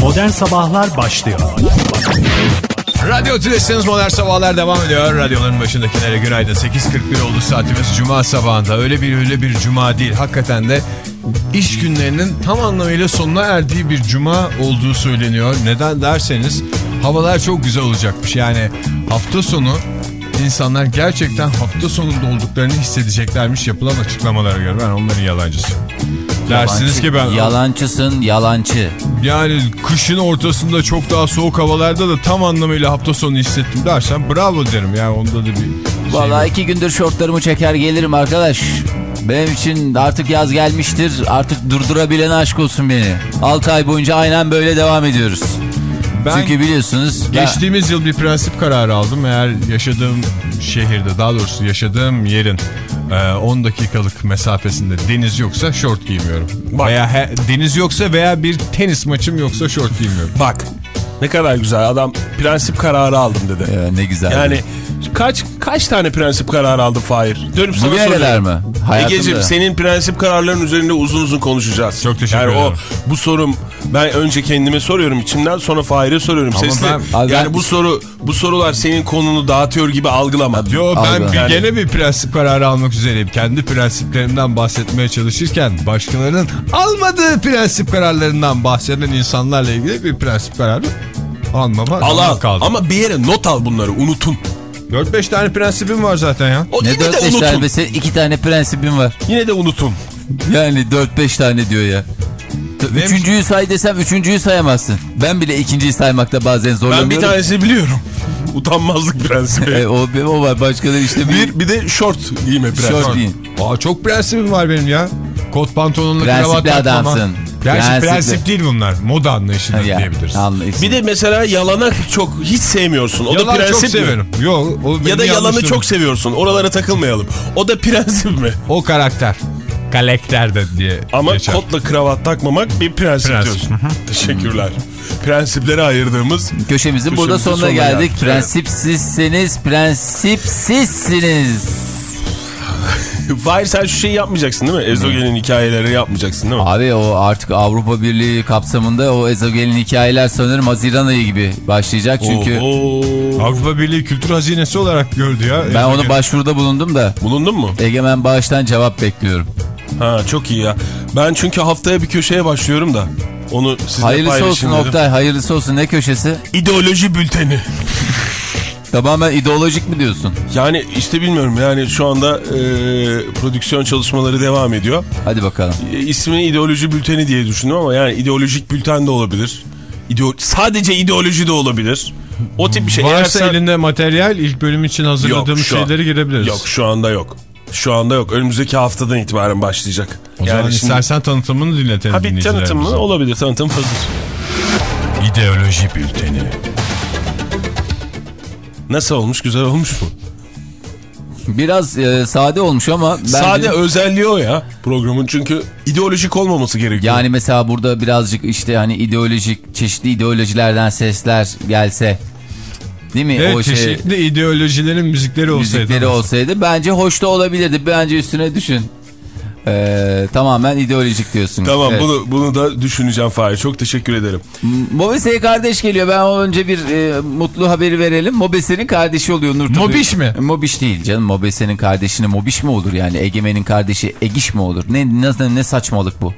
Modern Sabahlar başlıyor. Radyo Tülesi'niz Modern Sabahlar devam ediyor. Radyoların başındakilere günaydın. 8.41 oldu saatimiz Cuma sabahında. Öyle bir öyle bir Cuma değil. Hakikaten de iş günlerinin tam anlamıyla sonuna erdiği bir Cuma olduğu söyleniyor. Neden derseniz havalar çok güzel olacakmış. Yani hafta sonu insanlar gerçekten hafta sonunda olduklarını hissedeceklermiş yapılan açıklamalara göre. Ben onların yalancısıyım. Dersiniz ki ben... Yalancısın yalancı. Yani kışın ortasında çok daha soğuk havalarda da tam anlamıyla hafta sonu hissettim dersen bravo derim. Yani onda da bir şey Vallahi iki gündür şortlarımı çeker gelirim arkadaş. Benim için artık yaz gelmiştir. Artık durdurabilen aşk olsun beni. 6 ay boyunca aynen böyle devam ediyoruz. Ben Çünkü biliyorsunuz... geçtiğimiz yıl bir prensip kararı aldım. Eğer yaşadığım şehirde daha doğrusu yaşadığım yerin e, 10 dakikalık mesafesinde deniz yoksa şort giymiyorum. Veya he- deniz yoksa veya bir tenis maçım yoksa şort giymiyorum. Bak ne kadar güzel adam prensip kararı aldım dedi. Ee, ne güzel. Yani kaç kaç tane prensip kararı aldı Fahir? Dönüp sana Bugüne soruyorum. mı? Hayatımda. Egeciğim senin prensip kararların üzerinde uzun uzun konuşacağız. Çok teşekkür yani ederim. O, bu sorum ben önce kendime soruyorum içimden sonra Fahir'e soruyorum. Ama Sesli. ben- yani ben- bu soru bu sorular senin konunu dağıtıyor gibi algılama. Yo ben Algı. bir- Yani- gene bir prensip kararı almak üzereyim. Kendi prensiplerimden bahsetmeye çalışırken başkalarının almadığı prensip kararlarından bahseden insanlarla ilgili bir prensip kararı almama Al al. kaldı. Ama bir yere not al bunları unutun. 4-5 tane prensibim var zaten ya. O Ne yine de 4-5 unutun. tane be, senin iki tane prensibim var. Yine de unutun. Yani 4-5 tane diyor ya. Üçüncüyü say desem üçüncüyü sayamazsın. Ben bile ikinciyi saymakta bazen Ben zorlanıyorum. bir tanesini biliyorum. Utanmazlık prensibi. E, o, o var başkaları işte bir, bir de şort giyme prensibi. Şort giyin. Aa, çok prensibim var benim ya. Kot pantolonla Prensipli kravat takmama. adamsın. Gerçi Prensipli. prensip değil bunlar. Moda anlayışıdır Ya, diyebiliriz. anlayışın. Bir de mesela yalana çok hiç sevmiyorsun. O da Yalan prensip çok mi? severim. Yok, o Ya da yalanı yanlışlığım. çok seviyorsun. Oralara takılmayalım. O da prensip mi? O karakter. Karakter de diye Ama geçer. kotla kravat takmamak bir prensip, Prensip. diyorsun. Teşekkürler. Prensipleri ayırdığımız Köşemizin burada Köşemizin sonuna sonuna geldik. geldik. Prensipsizsiniz, prensipsizsiniz. Fahir sen şu şeyi yapmayacaksın değil mi? Ezogelin hikayeleri yapmayacaksın değil mi? Abi o artık Avrupa Birliği kapsamında o ezogelin hikayeler sanırım Haziran ayı gibi başlayacak. Çünkü Oho. Avrupa Birliği Kültür Hazinesi olarak gördü ya. ben onu başvuruda bulundum da Bulundun mu? Egemen Bağış'tan cevap bekliyorum. Ha çok iyi ya. Ben çünkü haftaya bir köşeye başlıyorum da. Onu sizinle Hayırlısı olsun dedim. Oktay, hayırlısı olsun. Ne köşesi? İdeoloji bülteni. Tamamen ideolojik mi diyorsun? Yani işte bilmiyorum yani şu anda e, prodüksiyon çalışmaları devam ediyor. Hadi bakalım. E, ismini ideoloji bülteni diye düşündüm ama yani ideolojik bülten de olabilir. İdeo sadece ideoloji de olabilir. O tip bir şey. Eğer Varsa sen- elinde materyal ilk bölüm için hazırladığımız Yok, şu an- şeyleri girebiliriz. Yok şu anda yok. Şu anda yok. Önümüzdeki haftadan itibaren başlayacak. O zaman şimdi... istersen tanıtımını dinletelim Ha bir tanıtım mı? Olabilir tanıtım hazır. İdeoloji bülteni. Nasıl olmuş? Güzel olmuş mu? Biraz e, sade olmuş ama bence... Sade özelliği o ya programın çünkü ideolojik olmaması gerekiyor. Yani mesela burada birazcık işte hani ideolojik, çeşitli ideolojilerden sesler gelse... Değil mi? Evet o şey çeşitli ideolojilerin müzikleri olsaydı. müzikleri olsaydı bence hoş da olabilirdi. Bence üstüne düşün. Ee, tamamen ideolojik diyorsun. Tamam Evet. bunu bunu da düşüneceğim Fahir. Çok teşekkür ederim. Mobese kardeş geliyor. Ben önce bir e, mutlu haberi verelim. Mobese'nin kardeşi oluyor Nur. Mobiş mi? Mobiş değil canım. Mobese'nin kardeşine Mobiş mi olur yani? Egemen'in kardeşi Egiş mi olur? Ne ne, ne saçmalık bu?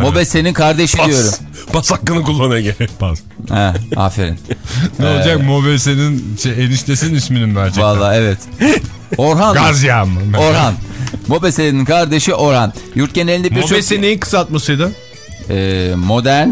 Mobese'nin kardeşi diyorum. Pas. Pas hakkını kullan Ege. Pas. Ha, aferin. Ne olacak Mobese'nin şey, eniştesinin ismini mi verecek? Vallahi evet. Orhan. Gazya mı? Orhan. Mobese'nin kardeşi Orhan. Yurt genelinde birçok... Mobese neyin kısaltmasıydı? Ee, modern...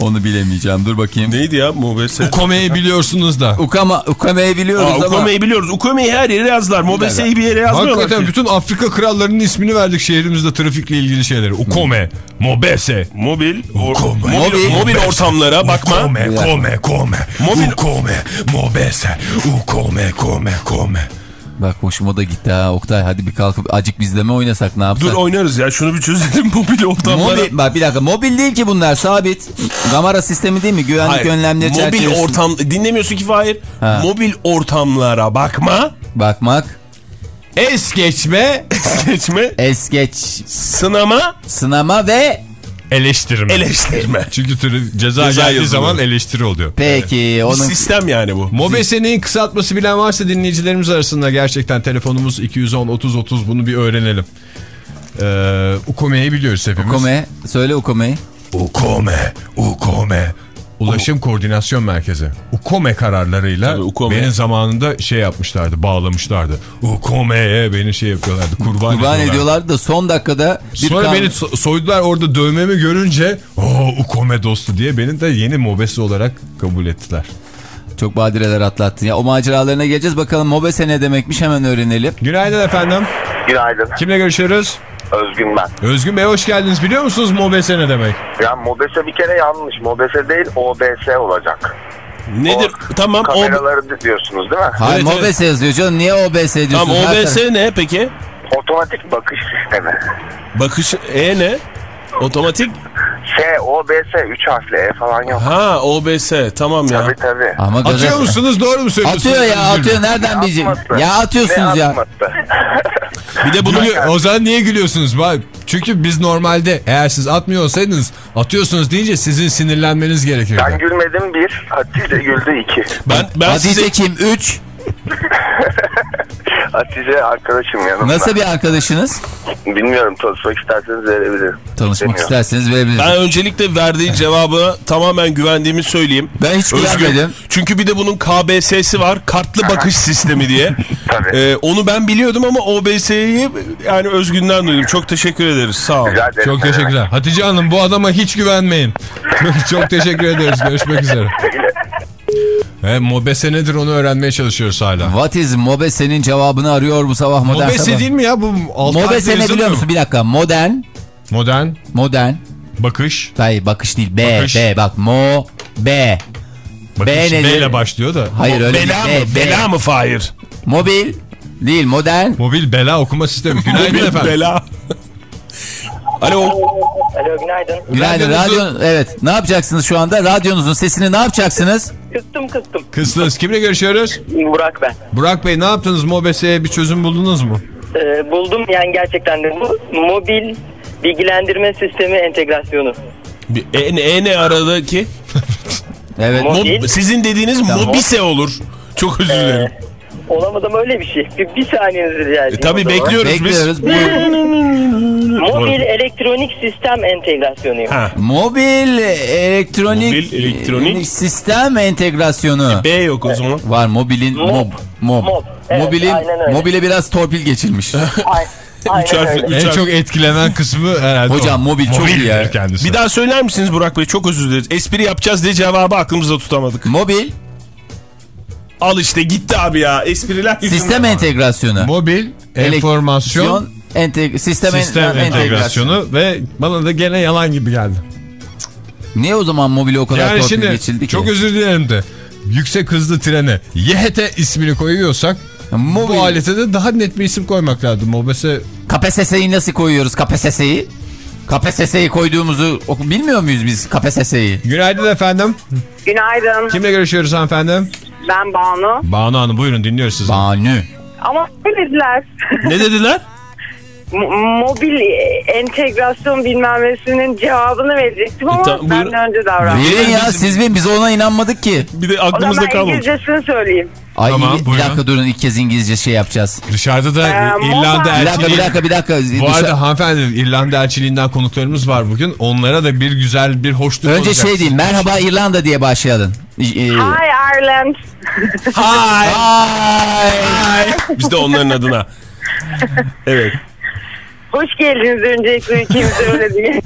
Onu bilemeyeceğim. Dur bakayım. Neydi ya Mobese? Komeyi biliyorsunuz da. Ukama, Ukame'yi biliyoruz Aa, ama... Ukome'yi biliyoruz. Ukome'yi her yere yazdılar. Mobese'yi bir yere yazmıyorlar Hakikaten ki. bütün Afrika krallarının ismini verdik şehrimizde trafikle ilgili şeyleri. Ukome, Mobese. Mobil, Ukome. mobil, Mobil. mobil ortamlara bakma. Ukome, kome, kome. Mobil- Ukome, Mobese. Ukome, kome, kome. Bak hoşuma da gitti ha Oktay. Hadi bir kalkıp acık bizleme oynasak ne yapsak? Dur oynarız ya şunu bir çözelim mobil ortamlara. Mobil, bak bir dakika mobil değil ki bunlar sabit. Kamera sistemi değil mi? Güvenlik Hayır, önlemleri mobil çerçevesinde. ortam dinlemiyorsun ki Fahir. Ha. Mobil ortamlara bakma. Bakmak. Es geçme, Geçme. Es geç Sınama. sınama ve eleştirme. Eleştirme. Çünkü türü ceza, Ceza geldiği yazılıyor. zaman eleştiri oluyor. peki Bir onun sistem yani bu. Mobese'nin kısaltması bilen varsa dinleyicilerimiz arasında gerçekten telefonumuz 210 30 30 bunu bir öğrenelim. Ee, Ukome'yi biliyoruz hepimiz. Ukome söyle Ukome'yi. Ukome, Ukome. Ulaşım Koordinasyon Merkezi. Ukome kararlarıyla Tabii, Ukome. benim zamanında şey yapmışlardı, bağlamışlardı. Ukome'ye beni şey yapıyorlardı, kurban, Kurban ediyorlardı. ediyorlar da son dakikada bir Sonra kan- beni so- soydular orada dövmemi görünce o Ukome dostu diye beni de yeni mobese olarak kabul ettiler. çok badireler atlattın. Ya o maceralarına geleceğiz bakalım Mobese ne demekmiş hemen öğrenelim. Günaydın efendim. Günaydın. Kimle görüşüyoruz? Özgün ben. Özgün Bey hoş geldiniz. Biliyor musunuz mobese ne demek? Ya MOBESE bir kere yanlış. MOBESE değil OBS olacak. Nedir? O tamam. O, Kameraları diyorsunuz değil mi? Hayır Evet, Mobese yazıyor canım niye OBS diyorsun? tamam OBS taraf- ne peki? Otomatik bakış sistemi. Bakış E ne? Otomatik. S, OBS 3 harfli E falan yok. Ha OBS tamam ya. Tabii tabii. Ama Atıyor gazete- musunuz? Doğru mu söylüyorsunuz? Atıyor ya atıyor nereden bilecek? Atması. Ya atıyorsunuz Ne ya. atması? Bir de bunu Gülüyor- O zaman niye gülüyorsunuz? Bak, Çünkü biz normalde eğer siz atmıyor olsaydınız atıyorsunuz deyince sizin sinirlenmeniz gerekirdi. Ben gülmedim bir, Hatice güldü iki. ben ben Hatice size kim? 3. Hatice arkadaşım yanımda. Nasıl bir arkadaşınız? Bilmiyorum tanışmak isterseniz verebilirim. Tanışmak Bilmiyorum. isterseniz verebilirim. ben öncelikle verdiği cevabı tamamen güvendiğimi söyleyeyim. Ben hiç Özgür. güvenmedim. Çünkü bir de bunun KBS'si var. Kartlı bakış sistemi diye. Tabii. Ee, onu ben biliyordum ama OBS'yi yani Özgün'den duydum. Çok teşekkür ederiz. Sağ ol. Rica ederim. Çok teşekkürler. Hatice Hanım bu adama hiç güvenmeyin. Çok teşekkür ederiz. Görüşmek üzere. Ve mobese nedir onu öğrenmeye çalışıyoruz hala. What is Mobese'nin cevabını arıyor bu sabah modern Mobese sabah. değil mi ya bu? Mobese ne biliyor mu? musun? Bir dakika. Modern. Modern, Modern. bakış. Hayır bakış değil. B. Bakış. B. Bak. Mo. B. Bakış B B, nedir? ile başlıyor da. Hayır öyle Bela değil. mı? B, B. Bela mı Fahir? Mobil. Değil. Modern. Mobil bela okuma sistemi. Günaydın Mobil efendim. Bela. Alo. Alo günaydın. Günaydın. Radyo, evet. Ne yapacaksınız şu anda? Radyonuzun sesini ne yapacaksınız? Kıstım kıstım. Kıstınız. Kimle görüşüyoruz? Burak ben. Burak Bey ne yaptınız? Mobese'ye bir çözüm buldunuz mu? Ee, buldum yani gerçekten de bu mobil bilgilendirme sistemi entegrasyonu. Bir- E, ne- e ne aradaki? Evet. Mo- Mob- sizin dediğiniz mobise olur. Çok özür dilerim. Olamadım öyle bir şey. Bir, bir saniyenizi rica edeyim. E, tabii o zaman. bekliyoruz, Bekliyoruz. biz. Mobil elektronik sistem entegrasyonu. Ha. Mobil elektronik, Mobil elektronik- sistem entegrasyonu. B yok o zaman. Var mobilin mob. Mob. Mob. Mob. Evet, Mobilin, aynen öyle. mobile biraz torpil geçilmiş. Ay- Aynen Üç harfli- öyle. üç En harfli. çok etkilenen kısmı herhalde Hocam, o. mobil çok iyi ya. kendisi. Bir daha söyler misiniz Burak Bey? Çok özür dileriz. Espri yapacağız diye cevabı aklımızda tutamadık. Mobil Al işte gitti abi ya. Espriler yüzünden. sistem entegrasyonu. Mobil, enformasyon, Enteg sistem, en- sistem entegrasyonu ve bana da gene yalan gibi geldi. Niye o zaman mobile o kadar Yani torpil şimdi geçildi ki? çok özür dilerim de yüksek hızlı trene YHT ismini koyuyorsak Mobil. bu alete de daha net bir isim koymak lazım. Mobese KPSS'yi nasıl koyuyoruz KPSS'yi? KPSS'yi koyduğumuzu bilmiyor muyuz biz KPSS'yi? Günaydın efendim. Günaydın. Kimle görüşüyoruz hanımefendi? Ben Banu. Banu Hanım buyurun dinliyoruz sizi. Banu. Ama söylediler. Ne dediler? Mobil entegrasyon bilmem nesinin cevabını verecektim ama E, tamam, buyurun. benden önce davrandım. Verin ya siz bir biz ona inanmadık ki. Bir de O aklımızda ben kalmamış. İngilizcesini söyleyeyim. Ay Tamam, bir buyurun. dakika durun ilk kez İngilizce şey yapacağız. Dışarıda da Ee, İrlanda mobile- Bir dakika bir elçiliği... dakika bir dakika. Bu Dışa- arada hanımefendi İrlanda elçiliğinden konuklarımız var bugün. Onlara da bir güzel bir hoşluk Önce olacak. şey diyeyim merhaba İrlanda diye başlayalım. Ee, Hi Ireland. Hay. Ay. Biz de onların adına. Evet. Hoş geldiniz öncelikle ülkemize öyle diye.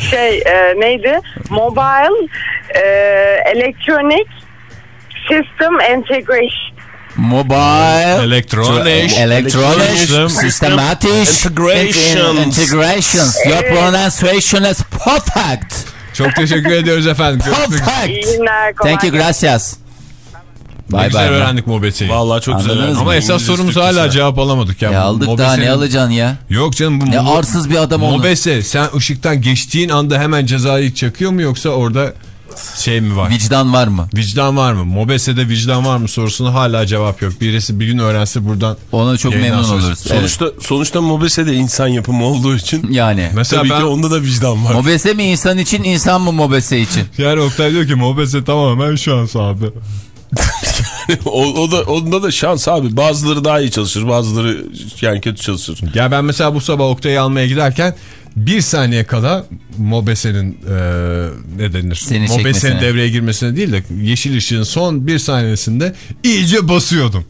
şey e, neydi? Mobile e, Electronic System Integration. Mobile. Elektronik. Electronic System. Systematic Integrations. Integrations. Your pronunciation is perfect. Çok teşekkür ediyoruz efendim. Perfect. Thank you gelsin. Gracias. Ne Bye güzel bye. öğrendik Mobese'yi. Vallahi çok güzel. Anladınız öğrendim. mı? Ama esas İngiliz sorumuz hala cevap alamadık. Ya. Ya aldık daha Mobese'nin- ne alacaksın ya? Yok canım bu Ne arsız bir adam oldu. Mobese sen ışıktan geçtiğin anda hemen cezayı çakıyor mu yoksa orada şey mi var? Vicdan var mı? Vicdan var mı? Mobese'de vicdan var mı sorusuna hala cevap yok. Birisi bir gün öğrense buradan Ona çok memnun sonra- oluruz. Evet. Sonuçta, sonuçta Mobese de insan yapımı olduğu için Yani. Mesela tabii ben ki onda da vicdan var. Mobese mi insan için insan mı mobese için? yani Oktay diyor ki Mobese tamamen şans abi. o, o da onda da şans abi. Bazıları daha iyi çalışır, bazıları yani kötü çalışır. Ya ben mesela bu sabah Oktay'ı almaya giderken bir saniye kala Mobese'nin e, ne denir? Seni Mobese'nin devreye girmesine değil de yeşil ışığın son bir saniyesinde iyice basıyordum.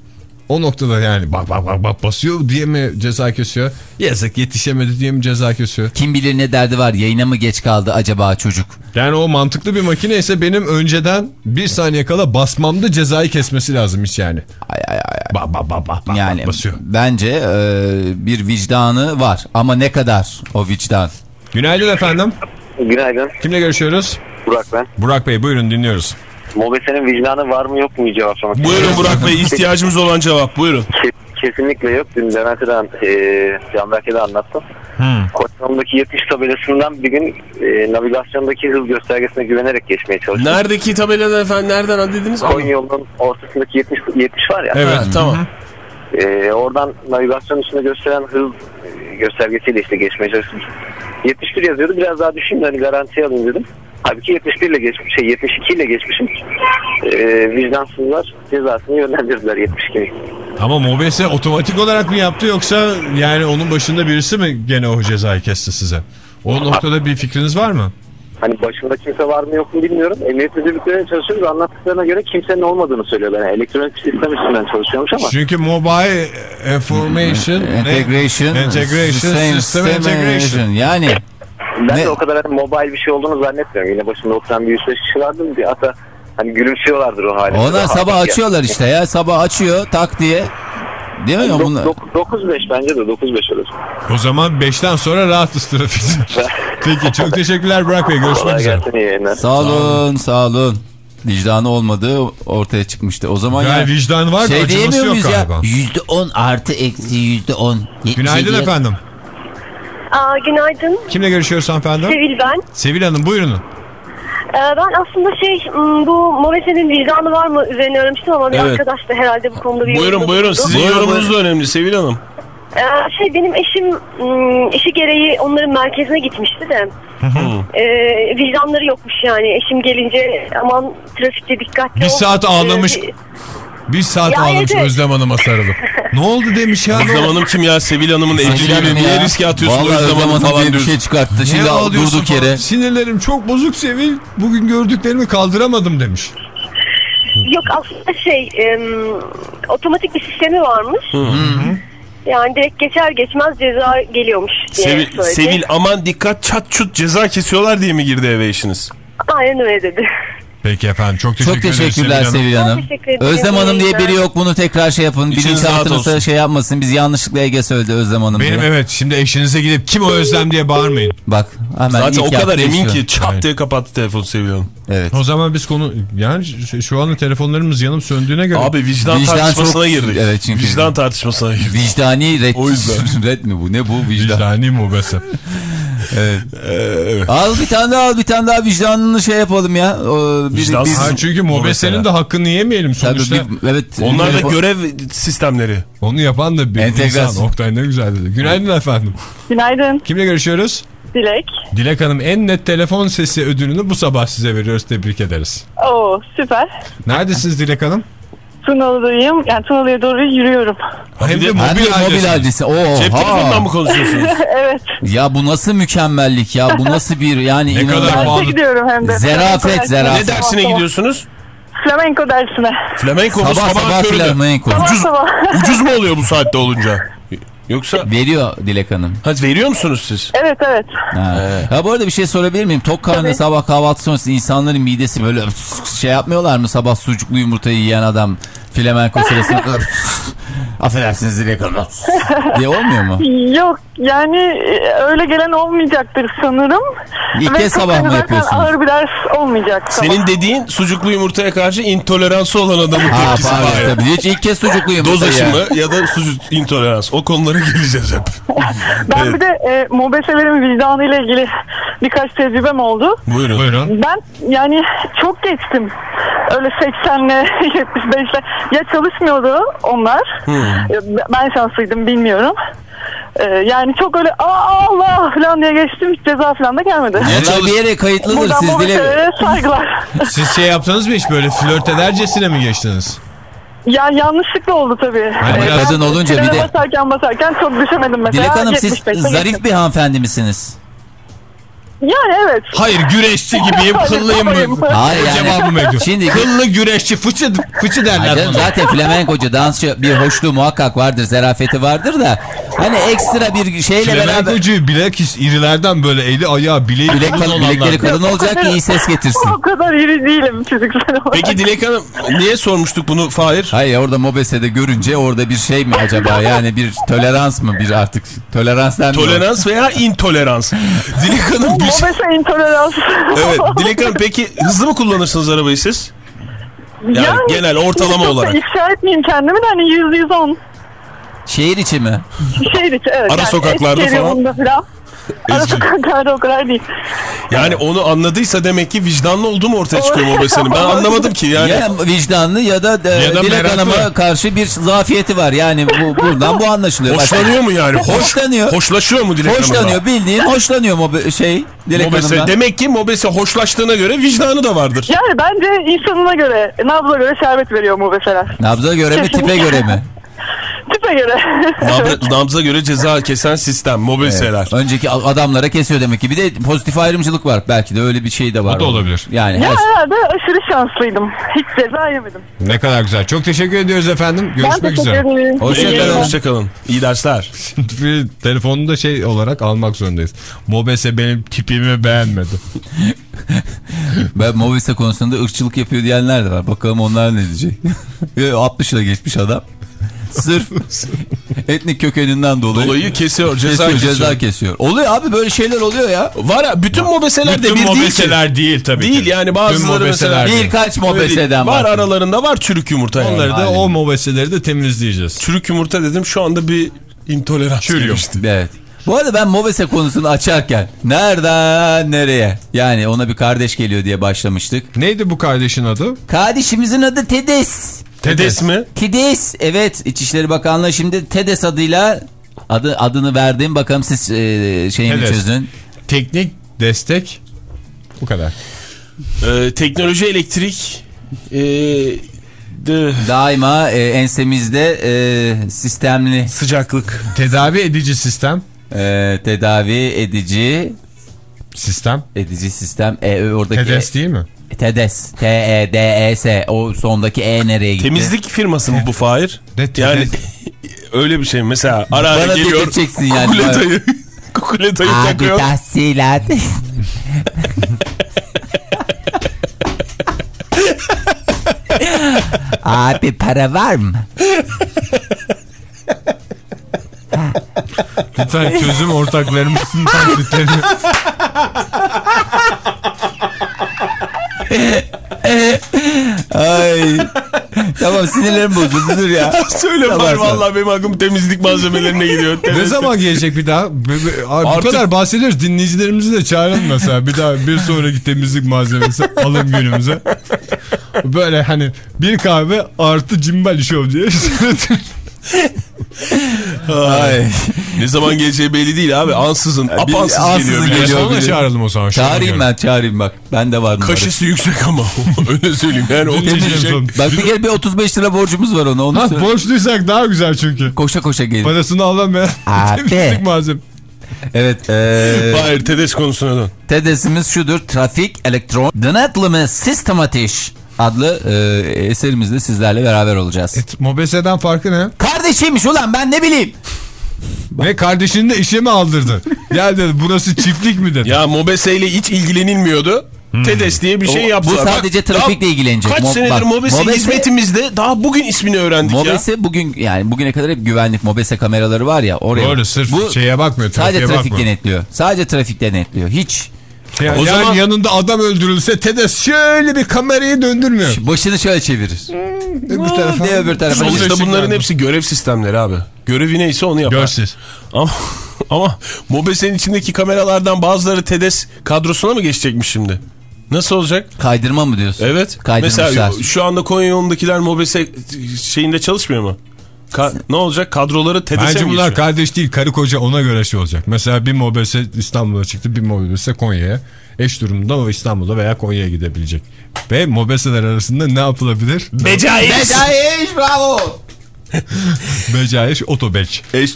O noktada yani bak bak bak bak basıyor diye mi ceza kesiyor? Yazık yetişemedi diye mi ceza kesiyor? Kim bilir ne derdi var yayına mı geç kaldı acaba çocuk? Yani o mantıklı bir makine ise benim önceden bir saniye kala basmamda cezayı kesmesi lazım hiç yani. Ay ay ay. ay. Bak bak bak bak bak Yani basıyor. bence e, bir vicdanı var ama ne kadar o vicdan? Günaydın efendim. Günaydın. Kimle görüşüyoruz? Burak ben. Burak Bey buyurun dinliyoruz. Mobese'nin vicdanı var mı yok mu cevaplamak Buyurun Burak Bey ihtiyacımız olan cevap buyurun. Ke- Kesinlikle yok. Dün Levent'e de e, Canberk'e de anlattım. Hmm. Koçman'daki 70 tabelasından bir gün e, navigasyondaki hız göstergesine güvenerek geçmeye çalıştım. Neredeki tabelada efendim nereden dediniz? Konya yolunun ortasındaki 70, 70 var ya. Evet. Ha, tamam. E, oradan navigasyon üstünde gösteren hız e, göstergesiyle işte geçmeye çalıştım. 71 yazıyordu. Biraz daha düşeyim de hani garantiye alayım dedim. Halbuki 71 ile geçmiş, şey 72 ile geçmişim. E, vicdansızlar cezasını yönlendirdiler 72'yi. Ama Mobese otomatik olarak mı yaptı yoksa yani onun başında birisi mi gene o cezayı kesti size? O noktada bir fikriniz var mı? Hani başında kimse var mı yok mu bilmiyorum. Emniyet müdürlüklerine çalışıyoruz. Anlattıklarına göre kimsenin olmadığını söylüyorlar. Yani elektronik sistem üstünden çalışıyormuş ama. Çünkü Mobile Information Integration, Integration System, System Integration. Yani Ben Ne? de o kadar hani mobil bir şey olduğunu zannetmiyorum. Yine başında oturan bir 105 kişi vardı. Bir hatta hani gülümsüyorlardır o halde. onlar sabah açıyorlar işte ya sabah açıyor tak diye. Değil mi? Bunlar... 9-5 bence de 9-5 olur. O zaman 5'ten sonra rahatız trafikte. Peki çok teşekkürler Burak Bey. Görüşmek üzere. Sağ olun sağ olun. Vicdanı olmadığı ortaya çıkmıştı. O zaman Yani ya vicdan var da şey acıması diyemiyor yok ya? galiba. Yüzde on artı eksi yüzde on. Günaydın efendim. Aa, günaydın. Kimle görüşüyoruz hanımefendi? Sevil ben. Sevil Hanım buyurun. Ee, ben aslında şey m, bu Mobese'nin vicdanı var mı üzerine aramıştım ama bir Evet. arkadaş da herhalde bu konuda bir Buyurun buyurun sizin Buyurun, yorumunuz da buyurun. önemli Sevil Hanım. Ee, şey benim eşim m, işi gereği onların merkezine gitmişti de e, vicdanları yokmuş yani. Eşim gelince aman trafikte dikkatli Bir ol. saat ağlamış. Ee, Bir saat Ya ağlamış evet. Özlem Hanım'a sarılıp. ne oldu demiş ya. Özlem? Hanım kim ya Sevil Hanım'ın Sevil evliliği Hanım niye ya. riske atıyorsun Vallahi Özlem Hanım falan bir diyorsun. şey çıkarttı. Niye Şimdi ağlıyorsun durduk falan? yere. Sinirlerim çok bozuk Sevil. Bugün gördüklerimi kaldıramadım demiş. Yok aslında şey e, otomatik bir sistemi varmış. Yani direkt geçer geçmez ceza geliyormuş diye Sevil, söyledi. Sevil aman dikkat çat çut ceza kesiyorlar diye mi girdi eve eşiniz? Aynen öyle dedi. Peki efendim çok teşekkür Çok teşekkürler Sevil Hanım. Hanım. teşekkür ederim. Özlem Hanım diye biri yok bunu tekrar şey yapın. Olsun. şey yapmasın. Biz yanlışlıkla Ege söyledi Özlem Hanım Benim diye. evet şimdi eşinize gidip kim o Özlem diye bağırmayın. Bak hemen Zaten o kadar emin ki çat Evet. diye kapattı telefonu Sevil Hanım. Evet. O zaman biz konu yani şu- şu anda telefonlarımız yanıp söndüğüne göre. Abi vicdan, Vicdan tartışmasına çok- girdik. Evet, çünkü- Vicdan tartışmasına girdik. Vicdani red. O yüzden. red mi bu? Ne bu vicdan? Vicdani mubese. Al bir tane daha al bir tane daha vicdanını şey yapalım ya. O, bir, Vicdansız. Ha, çünkü mobesenin de hakkını yemeyelim Tabii sonuçta. bir- evet. Onlar da görev sistemleri. Onu yapan da bir Entegrasyon. insan. Oktay ne güzel dedi. Günaydın efendim. Günaydın Kimle görüşüyoruz? Dilek. Dilek Hanım en net telefon sesi ödülünü bu sabah size veriyoruz. Tebrik ederiz. Oo süper. Neredesiniz Dilek Hanım? Tunalı'dayım. Yani Tunalı'ya doğru yürüyorum. Hem de bir de- Hem mobil de mobil adresi. Oo, Cep telefonundan mı konuşuyorsunuz? evet. Ya bu nasıl mükemmellik ya? Bu nasıl bir yani Ne inanılmaz. kadar pahalı. Gidiyorum hem de. Zerafet, zerafet. ne dersine gidiyorsunuz? Flamenko dersine. Flamenko Sabah sabah sabah flamenko. Ucuz, sabah. ucuz mu oluyor bu saatte olunca? Yoksa Veriyor Dilek Hanım. ha, veriyor musunuz siz? evet evet. Ha. Ya bu arada bir şey sorabilir miyim? Tok karnına Tabii. sabah kahvaltı sonrası insanların midesi böyle şey yapmıyorlar mı? Sabah sucuklu yumurtayı yiyen adam flamenko sırasında affedersiniz Hanım diye olmuyor mu? Yok yani e, öyle gelen olmayacaktır sanırım. İlk kez sabah mı yapıyorsunuz? Ağır bir ders olmayacak sabah. Senin dediğin sucuklu yumurtaya karşı intoleransı olan adamın Ha tepkisi pardon var ya. tabii. Hiç ilk kez sucuklu yumurta Doz ya. aşımı ya da sucuk intolerans. O konulara geleceğiz hep. Ben Evet. bir de e, mobeselerin vicdanıyla ilgili birkaç tecrübem oldu. Buyurun. Buyurun. Ben yani çok geçtim. Öyle 80'le 75'le. Ya çalışmıyordu onlar. Ya Ben şanslıydım bilmiyorum. Ee, yani çok öyle aa Allah falan diye geçtim hiç ceza falan da gelmedi. Onlar bir yere kayıtlıdır Buradan siz bu dile. saygılar. Siz şey yaptınız mı hiç böyle flört edercesine mi geçtiniz? ya yanlışlıkla oldu tabii. Hani Ee, kadın ben olunca bir de- basarken basarken çok düşemedim mesela. Dilek Hanım siz 75'te zarif geçtim. bir hanımefendi misiniz? Yani evet. Hayır güreşçi gibiyim kıllıyım hayır. mı? Hayır yani. Cevabımı bekliyorum. Şimdi Kıllı güreşçi fıçı, fıçı derler canım, zaten flamenkocu dansçı bir hoşluğu muhakkak vardır, zarafeti vardır da hani ekstra bir şeyle beraber Flamenkocuyu bilakis irilerden böyle eli ayağı bileği bilek, kalın olanlar. bilekleri kalın olacak ki iyi ses getirsin. O kadar iri değilim fiziksel olarak. Peki Dilek Hanım niye sormuştuk bunu Fahir? Hayır orada Mobese'de görünce orada bir şey mi acaba yani bir tolerans mı bir artık tolerans denmiyor. Tolerans veya intolerans. Dilek Hanım bir şey... Mobese intolerans. Evet Dilek Hanım peki hızlı mı kullanırsınız arabayı siz? Yani, genel ortalama olarak. ifşa etmeyeyim kendimi de hani 100 110 Şehir içi mi? şehir içi evet. Ara yani sokaklarda falan. falan. Ara Ezgi. sokaklarda o kadar değil. Yani onu anladıysa demek ki vicdanlı olduğu mu ortaya çıkıyor Mobese'nin? Ben anlamadım ki yani. Ya vicdanlı ya da, e, Ya da Dilek. Hanım'a karşı bir zafiyeti var. Yani bu, buradan bu anlaşılıyor. Başka- Hoşlanıyor mu yani? Hoş, Hoşlanıyor. Hoşlaşıyor mu Dilek Hanım'la? Hoşlanıyor bildiğin hoşlanıyor mu şey Dilek Mobese, demek ki Mobese hoşlaştığına göre vicdanı da vardır. Yani bence insanına göre, nabza göre şerbet veriyor mobeseler. Nabza göre mi tipe göre mi? Tipe göre. Nabza, nabza göre ceza kesen sistem Mobeseler. Önceki a- adamlara kesiyor demek ki. Bir de pozitif ayrımcılık var. Belki de öyle bir şey de var. O da olabilir. Yani ya her herhalde aşırı şanslıydım. Hiç ceza yemedim. Ne kadar güzel. Çok teşekkür ediyoruz efendim. ben Görüşmek teşekkür üzere. ederim. Hoşça İyi kalın. yayınlar. Hoşçakalın. İyi dersler. Bir Telefonunu da şey olarak almak zorundayız. Mobese benim tipimi beğenmedi. Ben Mobese konusunda ırkçılık yapıyor diyenler de var. Bakalım onlar ne diyecek. 60 ile geçmiş adam. Sırf etnik kökeninden dolayı, Dolayı kesiyor. Ceza kesiyor, kesiyor. ceza kesiyor. Oluyor abi böyle şeyler oluyor ya. Var ya bütün mobeseler de Bütün bir değil ki. mobeseler değil tabii Değil ki. yani bazıları mobeseler mesela. değil. Değil. mobeseden Var var. aralarında var çürük yumurta yani. Onları da Aynen. o mobeseleri de temizleyeceğiz. Çürük yumurta dedim şu anda bir intolerans Çürüyor. gelişti. Evet. Bu arada ben Mobese konusunu açarken nereden nereye? Yani ona bir kardeş geliyor diye başlamıştık. Neydi bu kardeşin adı? Kardeşimizin adı Tedes. Tedes mi? Tedes. Evet İçişleri Bakanlığı şimdi Tedes adıyla adı adını verdim. Bakalım siz e, şeyini Tedes. çözün. Teknik destek. Bu kadar. Ee, teknoloji elektrik ee, de, Daima e, ensemizde e, sistemli sıcaklık. Tedavi edici sistem. e, tedavi edici Sistem. edici sistem. E, oradaki Tedes değil mi? Tedes. T-E-D-E-S. O sondaki E nereye gitti? Temizlik firması mı bu Fahir? Ne Tedes? Yani öyle bir şey mesela ara ara Bana geliyor. dedirteceksin yani. Kukuletayı, kukuletayı Abi takıyor. tahsilat. Abi para var mı? Lütfen çözüm ortaklarımızın taklitlerini. Ay. tamam sinirlerim bozuldu dur ya. Söyle Tamam, tamam. vallahi benim aklım temizlik malzemelerine gidiyor. ne zaman gelecek bir daha? Abi Artık- Bu kadar bahsediyoruz. Dinleyicilerimizi de çağıralım mesela. Bir daha bir sonraki temizlik malzemesi alım günümüze. Böyle hani bir kahve artı cimbal show diye. Ay. Ne zaman geleceği belli değil abi. Ansızın, bir- apansız ansızın geliyor. geliyor. biliyorsun. Onu da çağıralım o zaman. Çağırayım ben çağırayım bak. Ben de var numara. Kaşısı yüksek ama. Öyle söyleyeyim. Yani o diyecek. son. Bak bir kere bir 35 lira borcumuz var ona. Onu Ha, söyle. borçluysak daha güzel çünkü. Koşa koşa gelin. Parasını alamayan temizlik malzeme. Evet. Eee Hayır TEDES konusuna dön. TEDES'imiz şudur. Trafik elektron denetleme sistematiş adlı e, eserimizde sizlerle beraber olacağız. Et, Mobese'den farkı ne? Kardeşiymiş ulan ben ne bileyim. Ve kardeşini de işe mi aldırdı? ya dedi burası çiftlik mi dedi? Ya Mobese ile hiç ilgilenilmiyordu. TEDES diye bir şey Hmm. Yaptılar. bu sadece Bak, trafikle ilgilenecek. Kaç Mo- senedir bak, Mobese, Mobese- hizmetimizde daha bugün ismini öğrendik ya. Mobese bugün yani bugüne kadar hep güvenlik Mobese kameraları var ya oraya. Doğru sırf Bu şeye bakmıyor. sadece trafik bakmıyor. denetliyor. Sadece trafik denetliyor. Hiç. Ya, O yani zaman- yanında adam öldürülse Tedes şöyle bir kamerayı döndürmüyor. Başını şöyle çevirir. Öbür tarafa. Ne öbür tarafa? Sonuçta bunların ışıklar. hepsi görev sistemleri abi. Görevi neyse onu yapar. Görsiz. Ama, Ama Mobese'nin içindeki kameralardan bazıları TEDES kadrosuna mı geçecekmiş şimdi? Nasıl olacak? Kaydırma mı diyorsun? Evet. Kaydırmışlar. Mesela şu anda Konya yolundakiler Mobese şeyinde çalışmıyor mu? Ka- ne olacak? Kadroları TEDES'e Bence bunlar geçiyor? kardeş değil karı koca ona göre şey olacak. Mesela bir mobese İstanbul'a çıktı bir mobese Konya'ya. Eş durumunda o İstanbul'a veya Konya'ya gidebilecek. Ve mobeseler arasında ne yapılabilir? Becaiş. Becaiş bravo. Becaiş otobeç. Eş-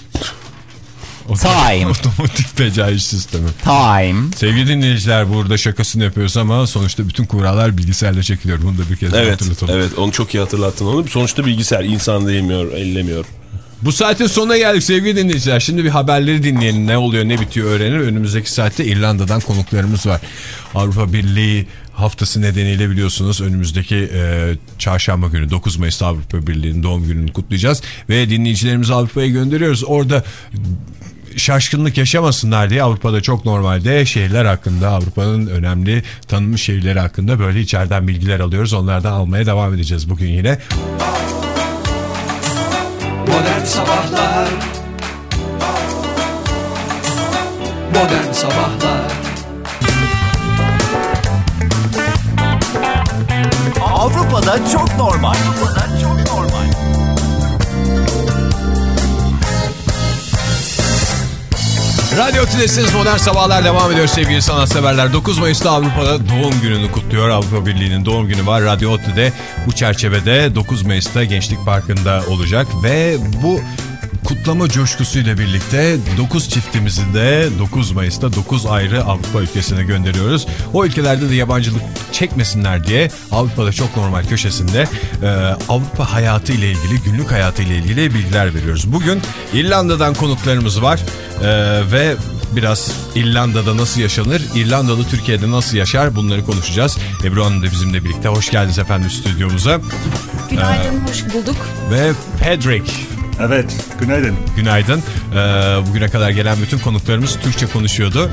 Time. Otomatik becaiş sistemi. Time. Sevgili dinleyiciler burada şakasını yapıyoruz ama sonuçta bütün kurallar bilgisayarla çekiliyor. Bunu da bir kez Evet, hatırlatalım. evet onu çok iyi hatırlattın onu. Sonuçta bilgisayar insan değmiyor, ellemiyor. Bu saatin sonuna geldik sevgili dinleyiciler. Şimdi bir haberleri dinleyelim. Ne oluyor ne bitiyor öğrenir. Önümüzdeki saatte İrlanda'dan konuklarımız var. Avrupa Birliği haftası nedeniyle biliyorsunuz önümüzdeki e, çarşamba günü 9 Mayıs Avrupa Birliği'nin doğum gününü kutlayacağız. Ve dinleyicilerimizi Avrupa'ya gönderiyoruz. Orada şaşkınlık yaşamasınlar diye Avrupa'da çok normalde şehirler hakkında Avrupa'nın önemli tanınmış şehirleri hakkında böyle içeriden bilgiler alıyoruz. Onlardan almaya devam edeceğiz bugün yine. Modern Sabahlar Modern Sabahlar Avrupa'da çok normal. Avrupa'da çok normal. Radyo Tülesi'niz Modern Sabahlar devam ediyor sevgili sanatseverler. 9 Mayıs'ta Avrupa'da doğum gününü kutluyor. Avrupa Birliği'nin doğum günü var. Radyo Otlu'da bu çerçevede 9 Mayıs'ta Gençlik Parkı'nda olacak. Ve bu kutlama coşkusuyla birlikte 9 çiftimizi de 9 Mayıs'ta 9 ayrı Avrupa ülkesine gönderiyoruz. O ülkelerde de yabancılık çekmesinler diye Avrupa'da çok normal köşesinde e, Avrupa hayatı ile ilgili, günlük hayatı ile ilgili bilgiler veriyoruz. Bugün İrlanda'dan konuklarımız var e, ve biraz İrlanda'da nasıl yaşanır, İrlandalı Türkiye'de nasıl yaşar bunları konuşacağız. Ebru Hanım da bizimle birlikte. Hoş geldiniz efendim stüdyomuza. Günaydın, hoş bulduk. Ve Patrick. Evet, günaydın. Günaydın. Ee, bugüne kadar gelen bütün konuklarımız Türkçe konuşuyordu.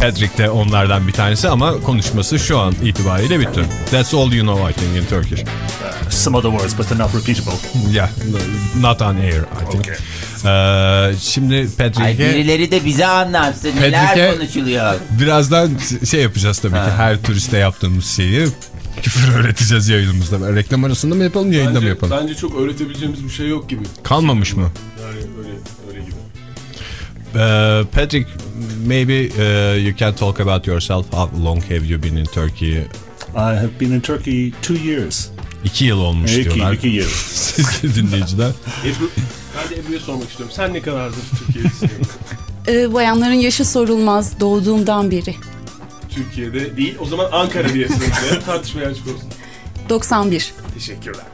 Patrick de onlardan bir tanesi ama konuşması şu an itibariyle bitti. That's all you know I think in Turkish. Some other words but they're not repeatable. Yeah, not on air I think. Ee, şimdi Ay Patrick'e birileri de bize anlatsın neler Patrick'e- konuşuluyor. birazdan şey yapacağız tabii ki her turiste yaptığımız şeyi küfür öğreteceğiz yayınımızda. Reklam arasında mı yapalım yayında mı yapalım? Bence çok öğretebileceğimiz bir şey yok gibi. Kalmamış mı? Yani öyle, öyle gibi. Uh, Patrick, maybe uh, you can talk about yourself. How long have you been in Turkey? I have been in Turkey two years. İki yıl olmuş İki, diyorlar. iki yıl. Sevgili dinleyiciler. Ebru, ben de Ebru'ya sormak istiyorum. Sen ne kadardır Türkiye'desin? Ee, bayanların yaşı sorulmaz doğduğumdan beri. Türkiye'de değil. O zaman Ankara diye sınıflayalım. Tartışmaya açık olsun. 91. Teşekkürler.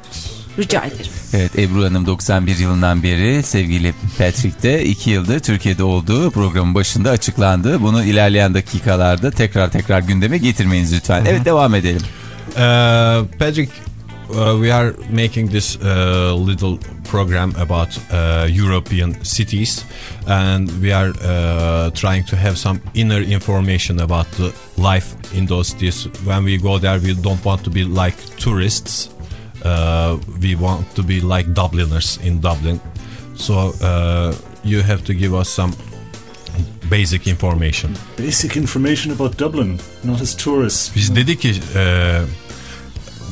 Rica ederim. Evet Ebru Hanım 91 yılından beri sevgili Patrick de 2 yıldır Türkiye'de olduğu programın başında açıklandı. Bunu ilerleyen dakikalarda tekrar tekrar gündeme getirmeyiniz lütfen. Evet devam edelim. Uh, Patrick, uh, we are making this uh, little program about uh, European cities and we are uh, trying to have some inner information about the life in those cities. When we go there, we don't want to be like tourists. Uh, we want to be like Dubliners in Dublin. So uh, you have to give us some basic information. Basic information about Dublin, not as tourists. Biz dedik ki uh,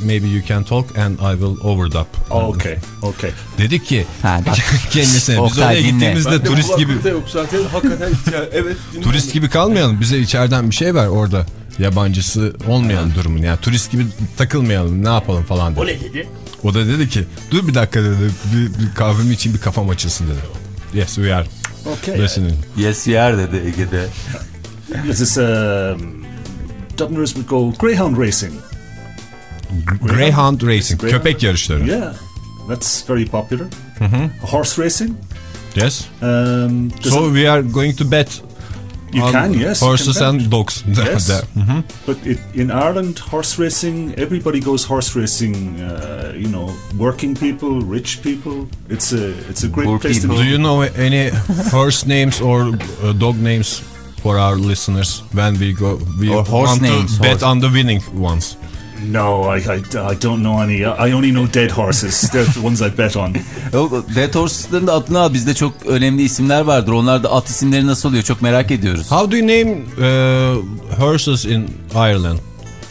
maybe you can talk and I will overdub. Okay, okay. Dedik ki Ha, kendisine biz Oktay, oraya dinle. gittiğimizde Ben turist gibi yok zaten. Hakikaten evet. dinliyorum. turist gibi kalmayalım. Bize içeriden bir şey ver orada. Yabancısı olmayalım durumun. Yani turist gibi takılmayalım. Ne yapalım falan dedi. O ne dedi? O da dedi ki dur bir dakika dedi. Bir, bir kahvemi için bir kafam açılsın dedi. Yes we are Okay. listening. Yes yer dedi Ege'de. This is um, go greyhound racing. Greyhound Racing. Greyhound. Köpek yarışları. Yeah, that's very popular. Horse racing. Yes. Um, So a- we are going to bet you on can, yes. you horses can bet. and dogs. Yes. There. Mhm. But it, in Ireland, horse racing, everybody goes horse racing. Uh, you know, working people, rich people. It's a it's a great Poor place people. to Do you know any horse names or uh, dog names for our listeners when we go? We Or horse want names, to bet horse. on the winning ones. No, I, I, I don't know any. I only know dead horses. They're the ones I bet on. Yok, Dead Horses'ların da adını al. Bizde çok önemli isimler vardır. Onlar da at isimleri nasıl oluyor çok merak ediyoruz. How do you name uh, horses in Ireland?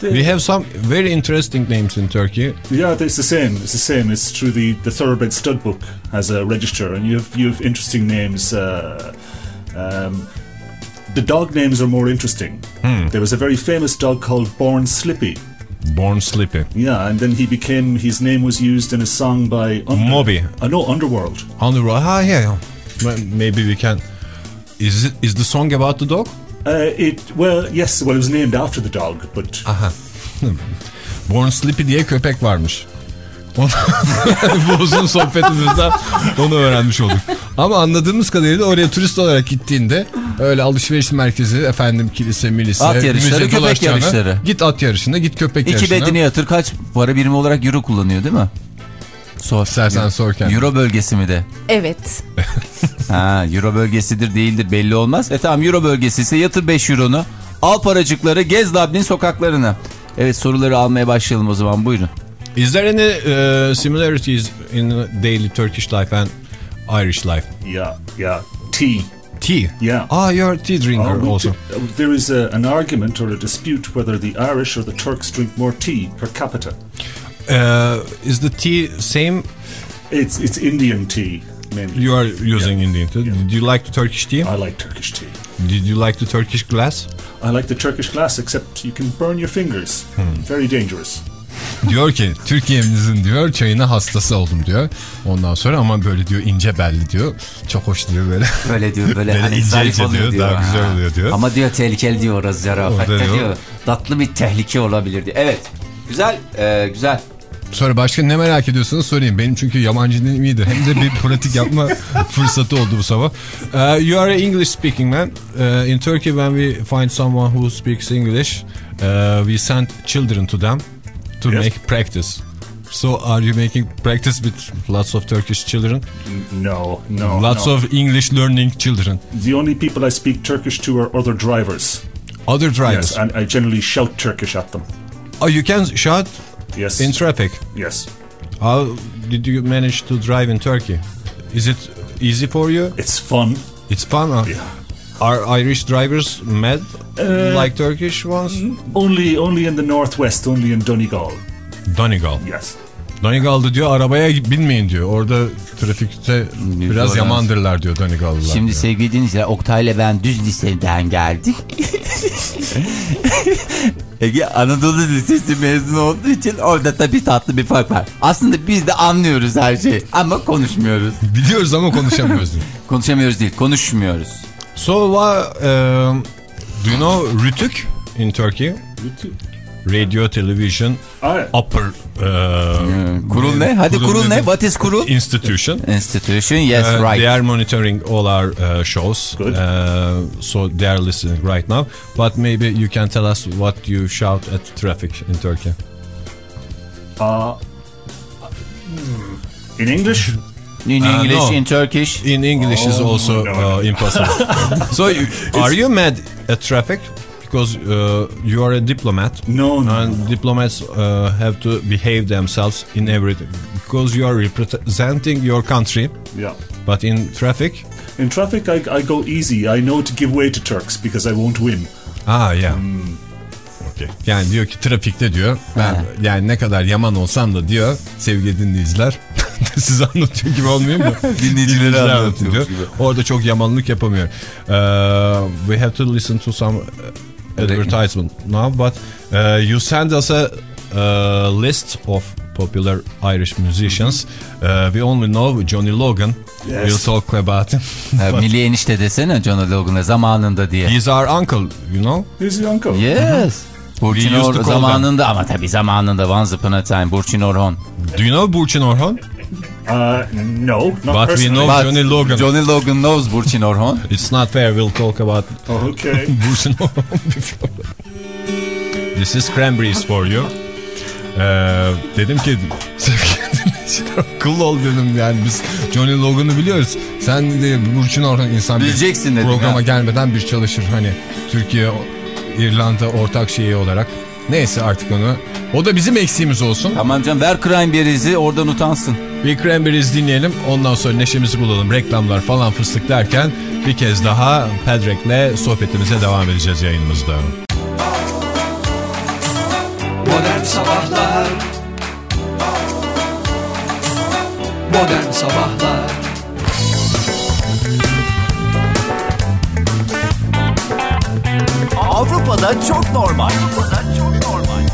We have some very interesting names in Turkey. Yeah, it's the same. It's the same. It's through the the Thoroughbred Stud Book has a register, and you have you have interesting names. Uh, um, the dog names are more interesting. There was a very famous dog called Born Slippy. Born Sleepy. Yeah, and then he became his name was used in a song by Under, Moby. Uh, no, Underworld. Underworld. Ah, yeah, yeah. Maybe we can. Is it is the song about the dog? Uh, it well, yes, well, it was named after the dog, but Aha. Born Sleepy diye köpek varmış. Bu uzun sohbetimizden onu öğrenmiş olduk. Ama anladığımız kadarıyla oraya turist olarak gittiğinde öyle alışveriş merkezi, efendim kilise, milise, At yarışları, köpek yarışları. Git at yarışına, git köpek İki yarışına. bedeni yatır kaç para birimi olarak euro kullanıyor değil mi? Sor. İstersen sor kendine. Euro bölgesi mi de? Evet. Ha, euro bölgesidir değildir belli olmaz. E tamam euro bölgesi ise yatır 5 euronu. Al paracıkları gez Dublin sokaklarını. Evet soruları almaya başlayalım o zaman buyurun. Is there any uh, similarities in daily Turkish life and Irish life? yeah, yeah, tea. Tea. Yeah. Ah, you're a tea drinker Uh, also. do- there is a, an argument or a dispute whether the Irish or the Turks drink more tea per capita. Uh, is the tea same? It's it's Indian tea mainly. You are using Indian tea. Did you like the Turkish tea? I like Turkish tea. Did you like the Turkish glass? I like the Turkish glass, except you can burn your fingers. Very dangerous. Diyor ki Türkiye'mizin diyor çayına hastası oldum diyor. Ondan sonra ama böyle diyor ince belli diyor. Çok hoş diyor böyle. Böyle diyor böyle, hani incece zarif oluyor diyor. Daha güzel Ha. oluyor diyor. Ama diyor tehlikeli diyor orası zarafette diyor. diyor. Tatlı bir tehlike olabilir diyor. Evet güzel e, güzel. Sonra başka ne merak ediyorsanız sorayım. Benim çünkü yabancı dilim iyidir. Hem de bir pratik yapma fırsatı oldu bu sabah. Uh, you are a English speaking man. Uh, in Turkey when we find someone who speaks English, uh, we send children to them to Yes. make practice. So are you making practice with lots of Turkish children? No, no. lots no. of English learning children. The only people I speak Turkish to are other drivers. Other drivers. Yes, and I generally shout Turkish at them. Oh, you can shout Yes. in traffic. yes. How did you manage to drive in Turkey? Is it easy for you? It's fun. It's fun. Huh? Yeah. Are Irish drivers mad like Turkish ones? Only only in the northwest, only in Donegal. Donegal. Yes. Donegal'da diyor arabaya binmeyin diyor. Orada trafikte biraz yamandırlar diyor Donegal'lılar. Şimdi diyor. sevgili dinleyiciler Oktay'la ben düz liseden geldik. Ege Anadolu Lisesi mezun olduğu için orada tabii tatlı bir fark var. Aslında biz de anlıyoruz her şeyi ama konuşmuyoruz. Biliyoruz ama konuşamıyoruz. Konuşamıyoruz değil konuşmuyoruz. So, what, um, do you know Rütük in Turkey? Radio, television, Ah, upper uh, Kurul ne? Hadi kurul ne? What is kurul? institution. Institution yes Uh, right. They are monitoring all our uh, shows, Good. Uh, so they are listening right now. But maybe you can tell us what you shout at traffic in Turkey. uh, in English? In Uh, English, no. in Turkish. In English is Oh, also no, uh, impossible. so, you, are you mad at traffic? Because uh, you are a diplomat. No, no. And diplomats uh, have to behave themselves in everything. Because you are representing your country. Yeah. But in traffic, In traffic, I, I go easy. I know to give way to Turks because I won't win. Ah ya. Okey. Yani diyor ki trafikte diyor ben Ha. yani ne kadar yaman olsam da diyor sevgili dinleyiciler size anlatıyor gibi olmayayım mı? Dinleyicilere anlatıyor. gibi. Orada çok yamanlık yapamıyor. Uh, we have to listen to some advertisement now but uh, you send us a uh, list of popular Irish musicians. Uh, we only know Johnny Logan. Yes. We'll talk about him. Milli enişte desene John Logan'a zamanında diye. He's our uncle, you know? Here's your uncle. Yes. Burçin We used to Or call zamanında ama tabii zamanında Once Upon a Time Burçin Orhon. Do you know Burçin Orhon? Uh, no, not But we personally. know Johnny Logan. Johnny Logan knows Burçin Orhon. It's not fair. We'll talk about Oh, okay. Burçin Orhon before. This is cranberries for you. Ee, dedim ki akıllı ol dedim yani biz Johnny Logan'ı biliyoruz. Sen de Burçin Orhan insan bir Bileceksin dedim programa ya. gelmeden bir çalışır hani Türkiye İrlanda ortak şeyi olarak Neyse artık onu. O da bizim eksiğimiz olsun. Tamam canım ver Cranberries'i oradan utansın. Bir Cranberries dinleyelim. Ondan sonra neşemizi bulalım. Reklamlar falan fıstık derken bir kez daha Pedrek'le sohbetimize devam edeceğiz yayınımızda. Modern Sabahlar Modern Sabahlar Avrupa'da çok normal. Avrupa'da çok normal.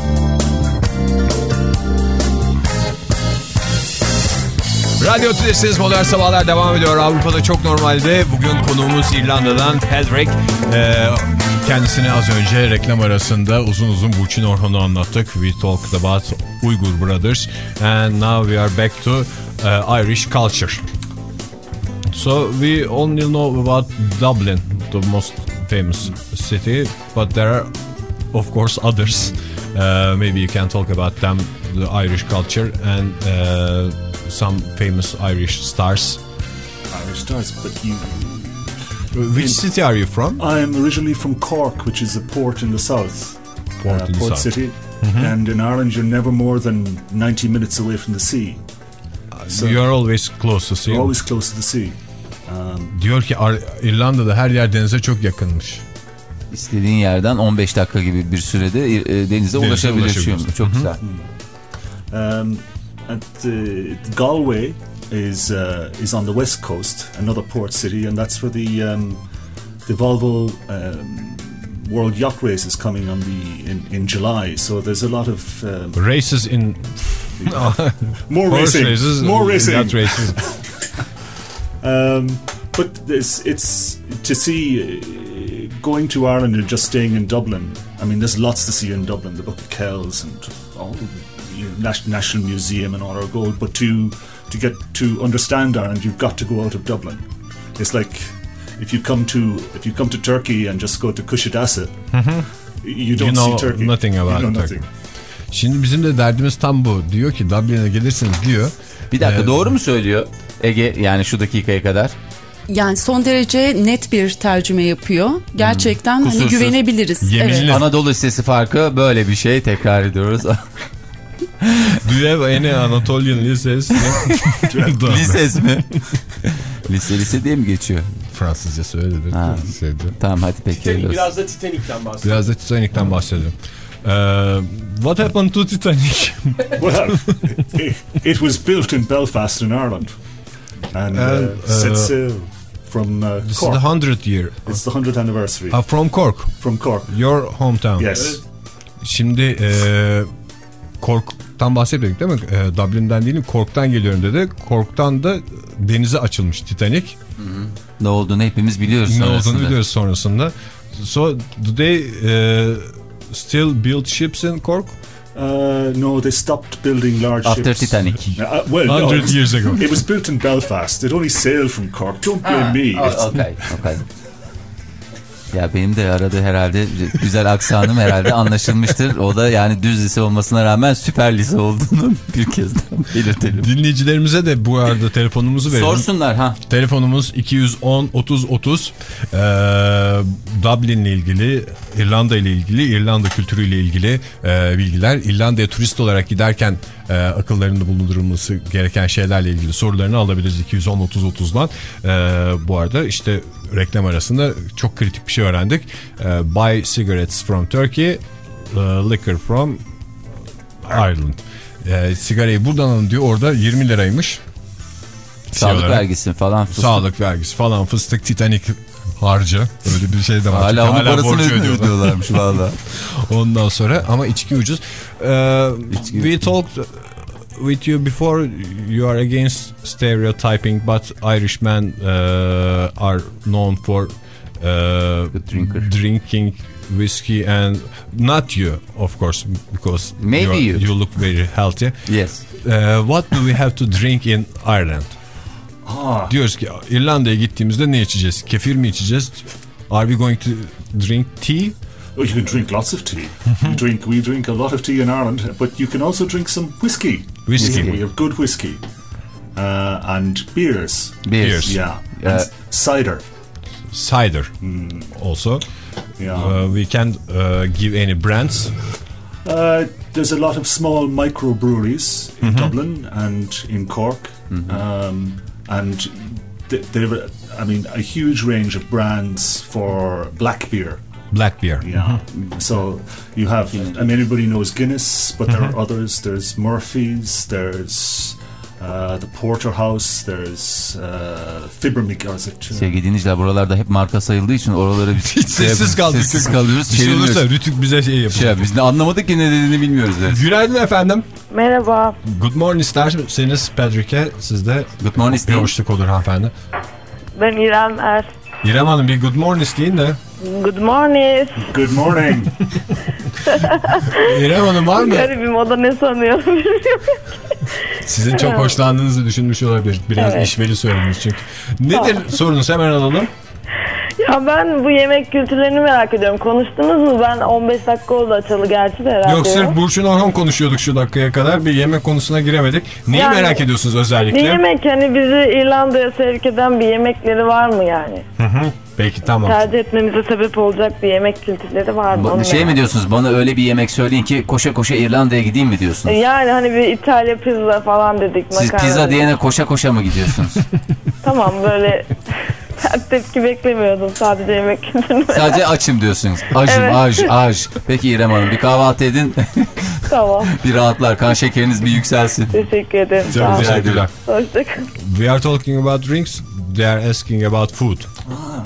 Radyo Tülesi'niz Modern Sabahlar devam ediyor. Avrupa'da çok normalde. Bugün konuğumuz İrlanda'dan Pedrek. Ee, kendisini az önce reklam arasında uzun uzun Burçin Orhan'ı anlattık. We talked about Uyghur Brothers. And now we are back to uh, Irish culture. So we only know about Dublin, the most famous city. But there are of course others. Uh, maybe you can talk about them, the Irish culture and uh, some famous Irish stars. Irish stars, but you. Which city are you from? I'm originally from Cork, which is a port in the south. Port uh, in the port south. city. Mhm. And in Ireland, you're never more than 90 minutes away from the sea. So you are always close to the sea. you're always close to the sea. Um, Diyor ki İrlanda'da her yer denize çok yakınmış. İstediğin yerden 15 dakika gibi bir sürede e, denize Denize ulaşabiliyorsun. Çok Hı hı. güzel. Um, and the, Galway is uh, is on the west coast, another port city, and that's where the um, the Volvo um, World Yacht Race is coming on the in, in July. So there's a lot of um, Races in... more Horse racing, races, more racing, yacht races. um, but it's it's to see uh, going to Ireland and just staying in Dublin. I mean, there's lots to see in Dublin. The Book of Kells and all you know, National Museum and all our gold. But to to get to understand Ireland, you've got to go out of Dublin. It's like if you come to if you come to Turkey and just go to Kushadasi, you don't you know see Turkey. nothing about you know Turkey. nothing. Şimdi bizim de derdimiz tam bu. Diyor ki Dublin'e gelirsiniz diyor. Bir dakika Ee, doğru mu söylüyor Ege yani şu dakikaya kadar? Yani son derece net bir tercüme yapıyor. Gerçekten hani Kusursuz. güvenebiliriz. Evet. Anadolu Lisesi farkı böyle bir şey tekrar ediyoruz. Do you have any Anatolian lises? Lises mi? lise lise diye mi geçiyor? Fransızca söyledir. Ha. Liseydi. Tamam hadi peki. Titanic, biraz da Titanic'ten bahsedelim. Biraz da Titanic'ten bahsedelim. Ee, what happened to Titanic? Well, it, it was built in Belfast in Ireland, and, And, uh, uh, sail from uh, This is Cork. the 100th year. It's the 100th anniversary. Uh, from Cork. From Cork. Your hometown. Yes. Şimdi e, Cork'tan bahsetmedik değil mi? E, Dublin'den değil Cork'tan geliyorum dedi. Cork'tan da denize açılmış Titanic. Ne olduğunu hepimiz biliyoruz Ne sonrasında. olduğunu biliyoruz sonrasında. So do they e, still build ships in Cork? Uh, no, they stopped building large After ships. Titanic. Uh, well, no, 100 it was- years ago. It was built in Belfast. It only sailed from Cork. Don't blame me. It's- Oh, okay, okay. Ya benim de arada herhalde güzel aksanım herhalde anlaşılmıştır. O da yani düz lise olmasına rağmen süper lise olduğunu bir kez daha belirtelim. Dinleyicilerimize de bu arada telefonumuzu verelim. Sorsunlar ha. Telefonumuz 210 30 30. Ee, Dublin ile ilgili, İrlanda ile ilgili, İrlanda kültürü ile ilgili e, bilgiler. İrlanda'ya turist olarak giderken e, akıllarında bulundurulması gereken şeylerle ilgili sorularını alabiliriz 210 30 30'dan. E, bu arada işte reklam arasında çok kritik bir şey öğrendik. E, buy cigarettes from Turkey, e, liquor from Ireland. E, sigarayı buradan alın diyor. Orada 20 liraymış. Sağlık olarak. vergisi falan. fıstık. Sağlık vergisi falan fıstık Titanic harcı. Öyle bir şey de var. Hala onun parasını ödüyorlarmış valla. Ondan sonra ama içki ucuz. Ee, we talked with you before you are against stereotyping but Irishmen uh, are known for uh, drinking whiskey and not you of course because Maybe you, you. you look very healthy. Yes. Uh, what do we have to drink in Ireland? Ah. Diyoruz ki İrlanda'ya gittiğimizde ne içeceğiz? Kefir mi içeceğiz? Are we going to drink tea? Oh, you can drink lots of tea. you drink, we drink a lot of tea in Ireland, but you can also drink some whiskey. Whiskey. We have good whiskey. Uh, and beers. Beers. Yeah. Uh, And cider. Cider also. Yeah. Uh, we can uh, give any brands. Uh, there's a lot of small microbreweries in Mhm. Dublin and in Cork, um, and th- there, are, I mean, a huge range of brands for black beer. Black beer. Yeah. So you have, I mean, everybody knows Guinness, but there Mhm. are others. There's Murphy's. There's uh, the Porterhouse. There's uh, it? uh, Sevgili dinleyiciler buralarda hep marka sayıldığı için oralara biz Hiç sessiz kaldık. Sessiz kalıyoruz. Bir şey olursa. Rütük bize şey yapıyor. Şey, biz de anlamadık ki ne dediğini bilmiyoruz. Yani. Günaydın efendim. Merhaba. Good morning isterseniz Patrick'e sizde good morning bir hoşluk olur hanımefendi. Ben İrem Er. İrem Hanım bir good morning deyin de. Good morning. Good morning. İrem Hanım var mı? Garibim o da ne sanıyor bilmiyorum. Sizin çok hoşlandığınızı düşünmüş olabilir. Biraz Evet. işveli söylediniz çünkü. Nedir Tamam. sorunuz hemen alalım. Ya ben bu yemek kültürlerini merak ediyorum. Konuştunuz mu? Ben 15 dakika oldu açalı gerçi de herhalde. Yok sırf Burçin Orhan konuşuyorduk şu dakikaya kadar. Bir yemek konusuna giremedik. Neyi Yani- merak ediyorsunuz özellikle? Bir yemek hani bizi İrlanda'ya sevk eden bir yemekleri var mı yani? Hı hı. Peki tamam. Tercih etmemize sebep olacak bir yemek kültürleri var mı? Bu- Şey mi diyorsunuz bana öyle bir yemek söyleyin ki koşa koşa İrlanda'ya gideyim mi diyorsunuz? Yani hani bir İtalya pizza falan dedik. Siz pizza dedik. diyene koşa koşa mı gidiyorsunuz? Tamam böyle tepki beklemiyordum. Sadece yemek kültürünü Sadece açım diyorsunuz. Acım, Evet. aj. Peki İrem Hanım bir kahvaltı edin. Tamam. bir rahatlar. Kan şekeriniz bir yükselsin. Teşekkür ederim. Çok Sağ olun. teşekkürler. Hoşçakalın. We are talking about drinks. They are asking about food. Ah,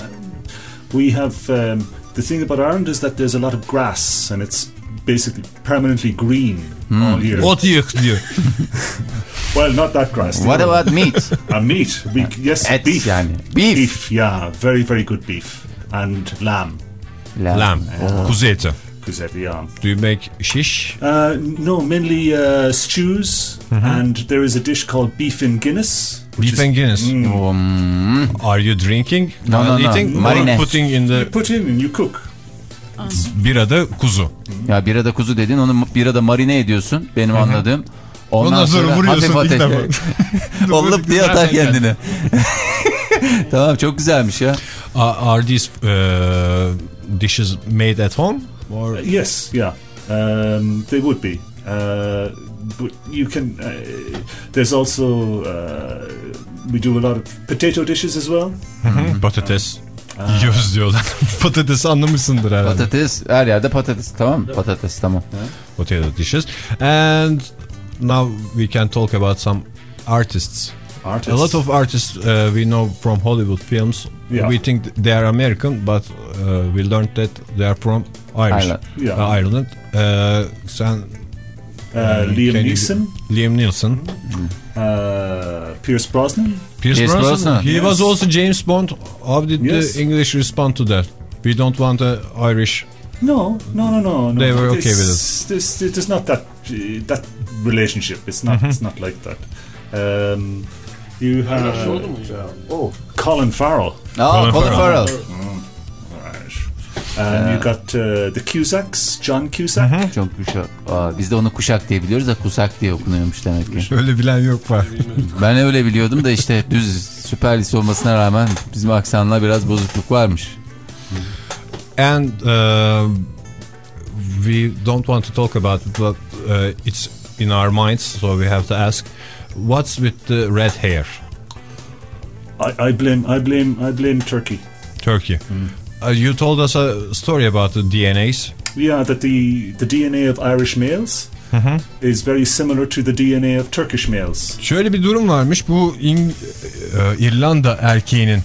we have um, the thing about Ireland is that there's a lot of grass and it's basically permanently green Hmm. all year. Ot yık diyor. Well, not that grass. What about meat? Uh, meat. We, yes, Et beef. yani. Beef. Beef, yeah, very very good beef and lamb. Lamb. Kuzu eti. Kuzu yeah. Do you make shish? Uh, no, mainly uh, stews, Mhm. and there is a dish called beef in Guinness. Beef is- and Guinness. Hmm. Are you drinking? No, uh, no, no. eating? Marine. Or putting in the You put in and you cook. birada kuzu. Ya birada kuzu dedin onu birada marine ediyorsun benim anladığım. Ondan, Ondan sonra vuruyorsun hafif ateş. Olup diye atar kendini. tamam çok güzelmiş ya. Are, are these uh, dishes made at home? Or Uh, yes, yeah, um, they would be. Uh, but you can. Uh, there's also uh, we do a lot of potato dishes as well. Hı-hı. patates yiyoruz diyorlar. Patates anlamışsındır herhalde. Patates her yerde patates tamam mı? Patates tamam. Potato dishes. And now we can talk about some artists. Artists. A lot of artists uh, we know from Hollywood films. Yeah. We think they are American, but uh, we learned that they are from Irish. Ireland. Yeah. Uh, Ireland. Uh, sen, Uh, Liam can you- Neeson, Liam Neeson. uh, Pierce Brosnan. Pierce, Pierce Brosnan. Brosnan. He Yes. was also James Bond. How did Yes. the English respond to that? We don't want a Irish. No, no, no, no. no. They were okay with it. This, this, there's not that uh, that relationship. It's not. Mm-hmm. It's not like that. Um, you have oh Colin Farrell. Oh, Colin Colin Farrell. Farrell. And you got uh, the Cusacks, John Cusack. Çok kuşak. Aa, biz de onu kuşak diye biliyoruz da kusak diye okunuyormuş demek ki. Öyle bilen yok var. Ben öyle biliyordum da işte düz süper lise olmasına rağmen bizim aksanla biraz bozukluk varmış. and uh, we don't want to talk about it, but uh, it's in our minds, so we have to ask, what's with the red hair? I, I blame. I blame. I blame Turkey. Turkey. Uh, you told us a story about the DNAs. Yeah, that the the DNA of Irish males is very similar to the DNA of Turkish males. Şöyle bir durum varmış. Bu İng- e, İrlanda erkeğinin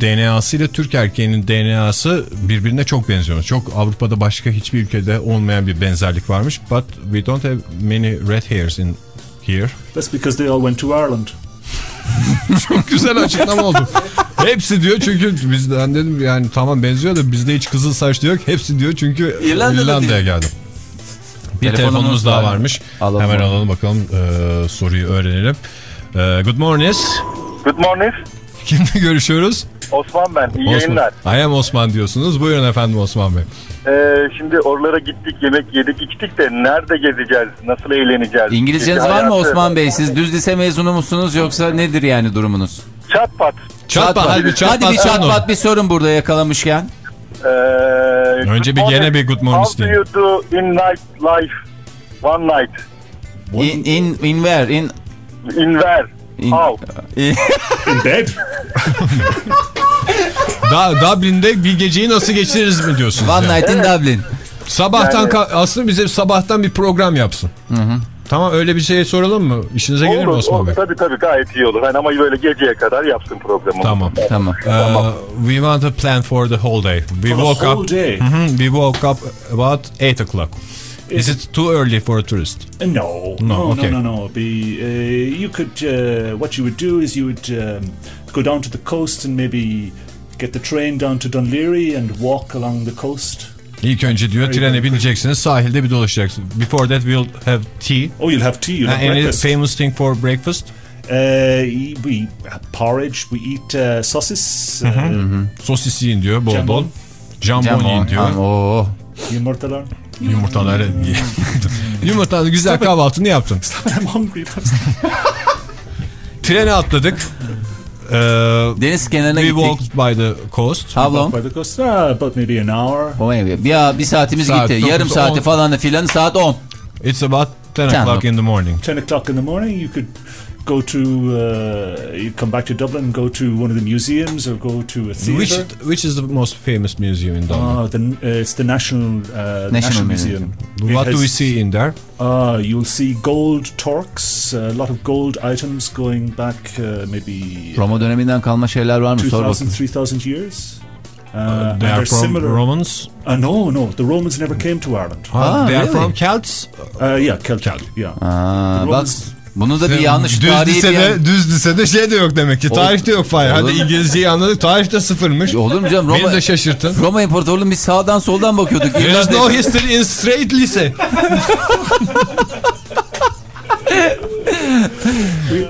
DNA'sı ile Türk erkeğinin DNA'sı birbirine çok benziyor. Çok Avrupa'da başka hiçbir ülkede olmayan bir benzerlik varmış. But we don't have many red hairs in here. That's because they all went to Ireland. Çok güzel açıklama oldu. Hepsi diyor çünkü bizden dedim yani tamam benziyor da bizde hiç kızıl saçlı yok. Hepsi diyor çünkü İrlanda'da İrlanda'ya geldim. Bir Telefonumuz telefonumuz daha var. varmış. Alalım Hemen onu. alalım bakalım e, soruyu öğrenelim. E, good morning. Good morning. Kimle görüşüyoruz? Osman ben. İyi Osman. yayınlar. I am Osman diyorsunuz. Buyurun efendim Osman Bey. Ee, şimdi oralara gittik, yemek yedik, içtik de nerede gezeceğiz, nasıl eğleneceğiz? İngilizceniz var mı Osman Bey? Siz düz lise mezunu musunuz yoksa nedir yani durumunuz? Çat pat. Çat pat, hadi bir çat Hadi bir pat çat sorun. pat bir sorun burada yakalamışken. Ee, Önce bir gene bir good morning How do you do in night life? One night. In, in, in where? In, In where? in, How? in, In bed? Da Dublin'de bir geceyi nasıl geçiririz mi diyorsunuz? One yani? night in Dublin. Sabahtan Yani- aslında bize sabahtan bir program yapsın. Tamam öyle bir şey soralım mı? İşinize gelir mi Olur, Osman olur. Bey? Tabii tabii gayet iyi olur. Yani ama böyle geceye kadar yapsın programı. Tamam. Tamam. Uh, we want a plan for the whole day. We For woke whole up. day? Mhm, we woke up about 8 o'clock. Is it too early for a tourist? Uh, No, No, no, okay. no, no, no. Be uh, you could uh, what you would do is you would um, go down to the coast and maybe get the train down to Dunleary and walk along the coast. İlk önce diyor trene bineceksiniz sahilde bir dolaşacaksınız. Before that we'll have tea. Oh, you'll have tea. You'll have any breakfast. famous thing for breakfast? Uh, we have porridge. We eat uh, sausages, uh, Sosis yiyin diyor bol Jambon. bol. Jambon Jambon. yiyin diyor. Tamam, oo. yumurtalar. Yumurtaları Yumurtalı güzel kahvaltını yaptın. I'm hungry. Trene atladık. Ee, Deniz kenarına we gittik. walked by the coast. How long? By the coast, uh, about maybe an hour. O evi. Bir, bir saatimiz Saat gitti. dokuz, Yarım saati falan filan saat 10. It's about 10 Ten o'clock in the morning. 10 o'clock in the morning, you could go to, uh, you come back to Dublin, go to one of the museums or go to a theatre. Which which is the most famous museum in Dublin? Ah, the, uh, it's the National, uh, National National, Museum. Museum. It What do we see in there? Ah, you'll see gold torques, a lot of gold items going back uh, maybe Roma döneminden kalma şeyler var mı? Sor 2,000, 3,000 years. Uh, they are they're from similar. Romans. Uh, no, no, the Romans never came to Ireland. Ah, they are from Celts. Uh, yeah, Celtic. Yeah. Aa, The bak Romans- bunu da bir yanlış düz tarihi bir lisede, yan- düz lisede şey de yok demek ki. Olur. Tarihte yok Fahir. Hadi. İngilizceyi anladık. Tarihte sıfırmış. Olur mu canım? Beni Roma, de şaşırttın. Roma İmparatorluğu'nun biz sağdan soldan bakıyorduk. There is no history in straight lise.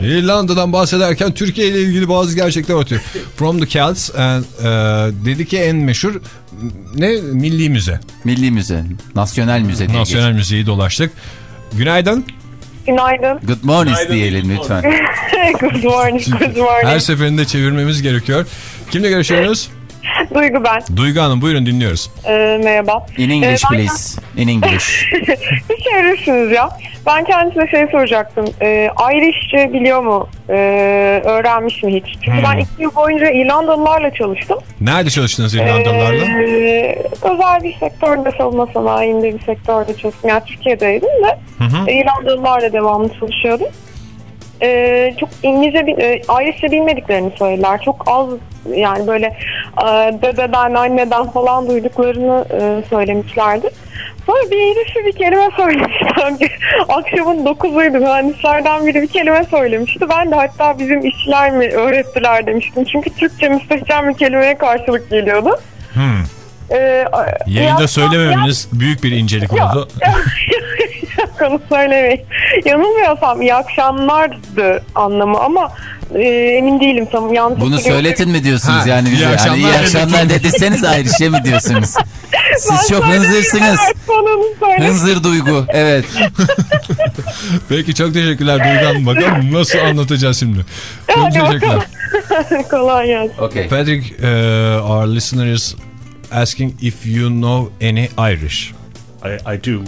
İrlanda'dan bahsederken Türkiye ile ilgili bazı gerçekler ortaya. From the Celts and, e, dedi ki en meşhur ne milli müze. Milli Müze. Nasyonel Müze diye Nasyonel müzeyi dolaştık. Günaydın. Günaydın. Good morning diyelim lütfen. good morning, good morning. Her seferinde çevirmemiz gerekiyor. Kimle görüşüyoruz? Duygu ben. Duygu Hanım buyurun dinliyoruz. Ee, merhaba. In English Ee, ben- please. In English. Bir çevirirsiniz ya. Ben kendisine şey soracaktım. Ee, Irishçe biliyor mu? Ee, öğrenmiş mi hiç? Çünkü ben iki yıl boyunca İrlandalılarla çalıştım. Nerede çalıştınız İrlandalılarla? Ee, özel bir sektörde, savunma sanayinde bir sektörde çalıştım. Yani Türkiye'deydim de Hı hı. İrlandalılarla devamlı çalışıyordum. Ee, çok İngilizce, e, Irishçe bilmediklerini söylediler. Çok az yani böyle e, dededen, anneden falan duyduklarını e, söylemişlerdi. Sonra bir herif bir kelime söylemişti. Akşamın dokuzuydu. Mühendislerden biri bir kelime söylemişti. Ben de hatta bizim işçiler mi öğrettiler demiştim. Çünkü Türkçe müstehcen bir kelimeye karşılık geliyordu. Hmm. Ee, Yayında ya- söylememeniz büyük bir incelik oldu. Yok onu söylemeyin. Yanılmıyorsam iyi akşamlardı anlamı ama e, emin değilim. Tam yanlış Bunu söyletin mi diyorsunuz Ha, yani iyi bize? akşamlar Hani iyi akşamlar dediyseniz ayrı şey mi diyorsunuz? Ben Siz çok söyledim, hınzırsınız. Hınzır duygu. Evet. Peki çok teşekkürler Duygu Hanım. Bakalım nasıl anlatacağız şimdi. Çok Hadi teşekkürler. Kolay gelsin. Okay. Patrick, uh, our listener is asking if you know any Irish. I, I do.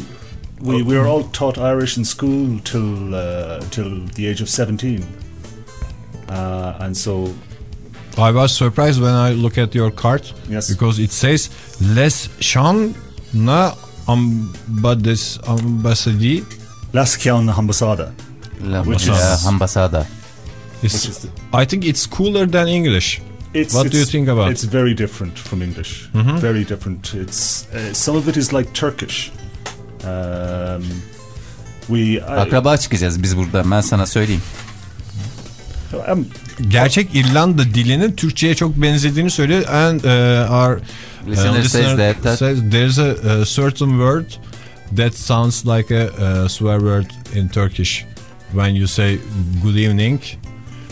We, we were all taught Irish in school till uh, till the age of 17. Uh, and so I was surprised when I look at your card Yes. because it says Les Sean na ambades ambassadie. Las Kian Hambasada. La Which is- Hambasada. It's, Which is the- I think it's cooler than English. It's, What do you it's- think about? It's very different from English. Mhm. Very different. It's uh, some of it is like Turkish. Um, we I, Akraba çıkacağız biz buradan ben sana söyleyeyim. um, Gerçek İrlanda dilinin Türkçe'ye çok benzediğini söylüyor. And uh, our uh, Listener says that- that- says there's a, a certain word that sounds like a, uh swear word in Turkish. When you say good evening,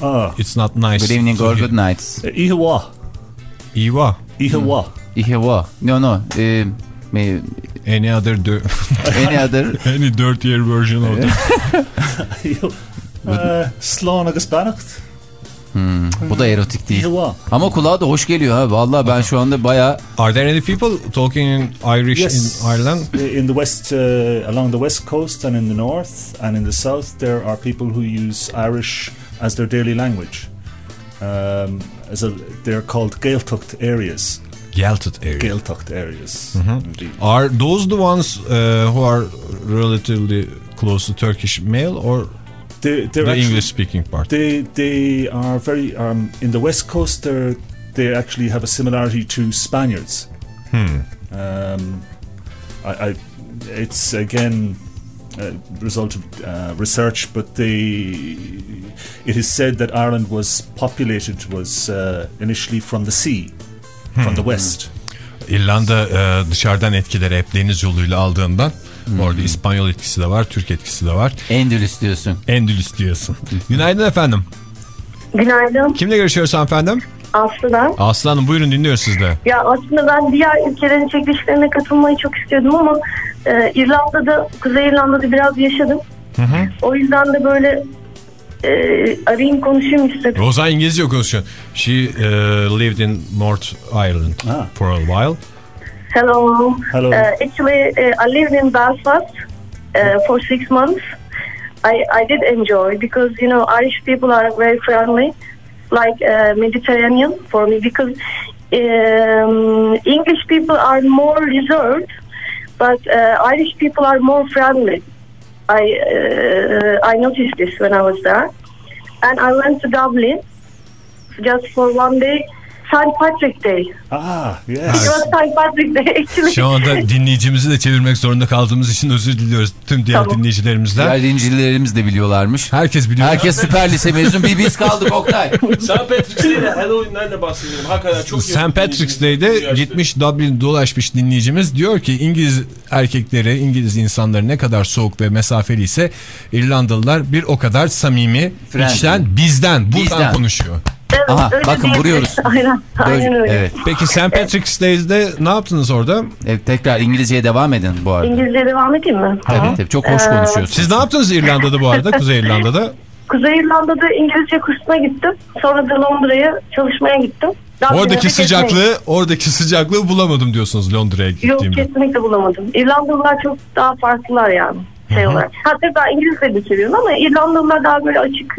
ah, it's not nice. Good evening or good night. Ihawa. Iwa. Ihawa. İheva. No no. Eh, me- Any other any other? any dirtier version of that. Slán agus Bannacht. Hmm, bu da erotik değil. Ama kulağa da hoş geliyor ha. Vallahi ben şu anda bayağı... Are there any people talking in Irish Yes. in Ireland? In the west, uh, along the west coast and in the north and in the south, there are people who use Irish as their daily language. Um, as a, they're called Gaeltacht areas. Gaeltacht areas. Gaeltacht areas. Mhm. Are those the ones uh, who are relatively close to Turkish male or They, they're the actually- English speaking part? They they are very um, in the west coast. They they actually have a similarity to Spaniards. Hmm. Um, I, I it's again result of uh, research, but they it is said that Ireland was populated was uh, initially from the sea, from the Hmm. west. İrlanda e, dışarıdan etkileri hep deniz yoluyla aldığından Hmm. orada İspanyol etkisi de var, Türk etkisi de var. Endülüs diyorsun. Endülüs diyorsun. Günaydın efendim. Günaydın. Kimle görüşüyoruz hanımefendim? Aslı ben. Aslı Hanım buyurun dinliyoruz sizde. Ya aslında ben diğer ülkelerin çekilişlerine katılmayı çok istiyordum ama e, İrlanda'da, Kuzey İrlanda'da biraz yaşadım. O yüzden de böyle e, arayayım konuşayım istedim. O zaman İngilizce konuşuyor. She uh, lived in North Ireland for a while. Hello. Hello. Uh, actually, uh, I lived in Belfast uh, for six months. I, I did enjoy because, you know, Irish people are very friendly, like uh, Mediterranean for me because um, English people are more reserved, but uh, Irish people are more friendly. I, uh, I noticed this when I was there. And I went to Dublin just for one day, St. Patrick Day. Ah, It was St. Patrick Day actually. Şu anda dinleyicimizi de çevirmek zorunda kaldığımız için özür diliyoruz tüm diğer dinleyicilerimizden. Diğer dinleyicilerimiz de biliyorlarmış. Herkes biliyor. Herkes süper lise mezun bir biz kaldık Oktay. St. Patrick's Day'de Halloween'den de bahsedelim. Hakikaten çok St. Patrick's Day'de gitmiş Dublin dolaşmış dinleyicimiz diyor ki İngiliz erkekleri, İngiliz insanları ne kadar soğuk ve mesafeli ise İrlandalılar bir o kadar samimi, Friendly. içten bizden, buradan Bizden. konuşuyor. Evet, Aha, bakın değil. vuruyoruz. Aynen, aynen öyle. Evet. Peki St. Patrick's Day'de ne yaptınız orada? Evet, tekrar İngilizceye devam edin bu arada. İngilizce devam edeyim mi? Tabii tabii çok hoş Ee, konuşuyorsun. Siz ne yaptınız İrlanda'da bu arada, Kuzey İrlanda'da? Kuzey İrlanda'da İngilizce kursuna gittim. Sonra da Londra'ya çalışmaya gittim. De Oradaki sıcaklığı, oradaki sıcaklığı bulamadım diyorsunuz Londra'ya gittim. Yok gittiğimde. kesinlikle bulamadım. İrlandalılar çok daha farklılar yani şey olarak. Hatta daha İngilizce de seviyorum ama İrlandalılar daha böyle açık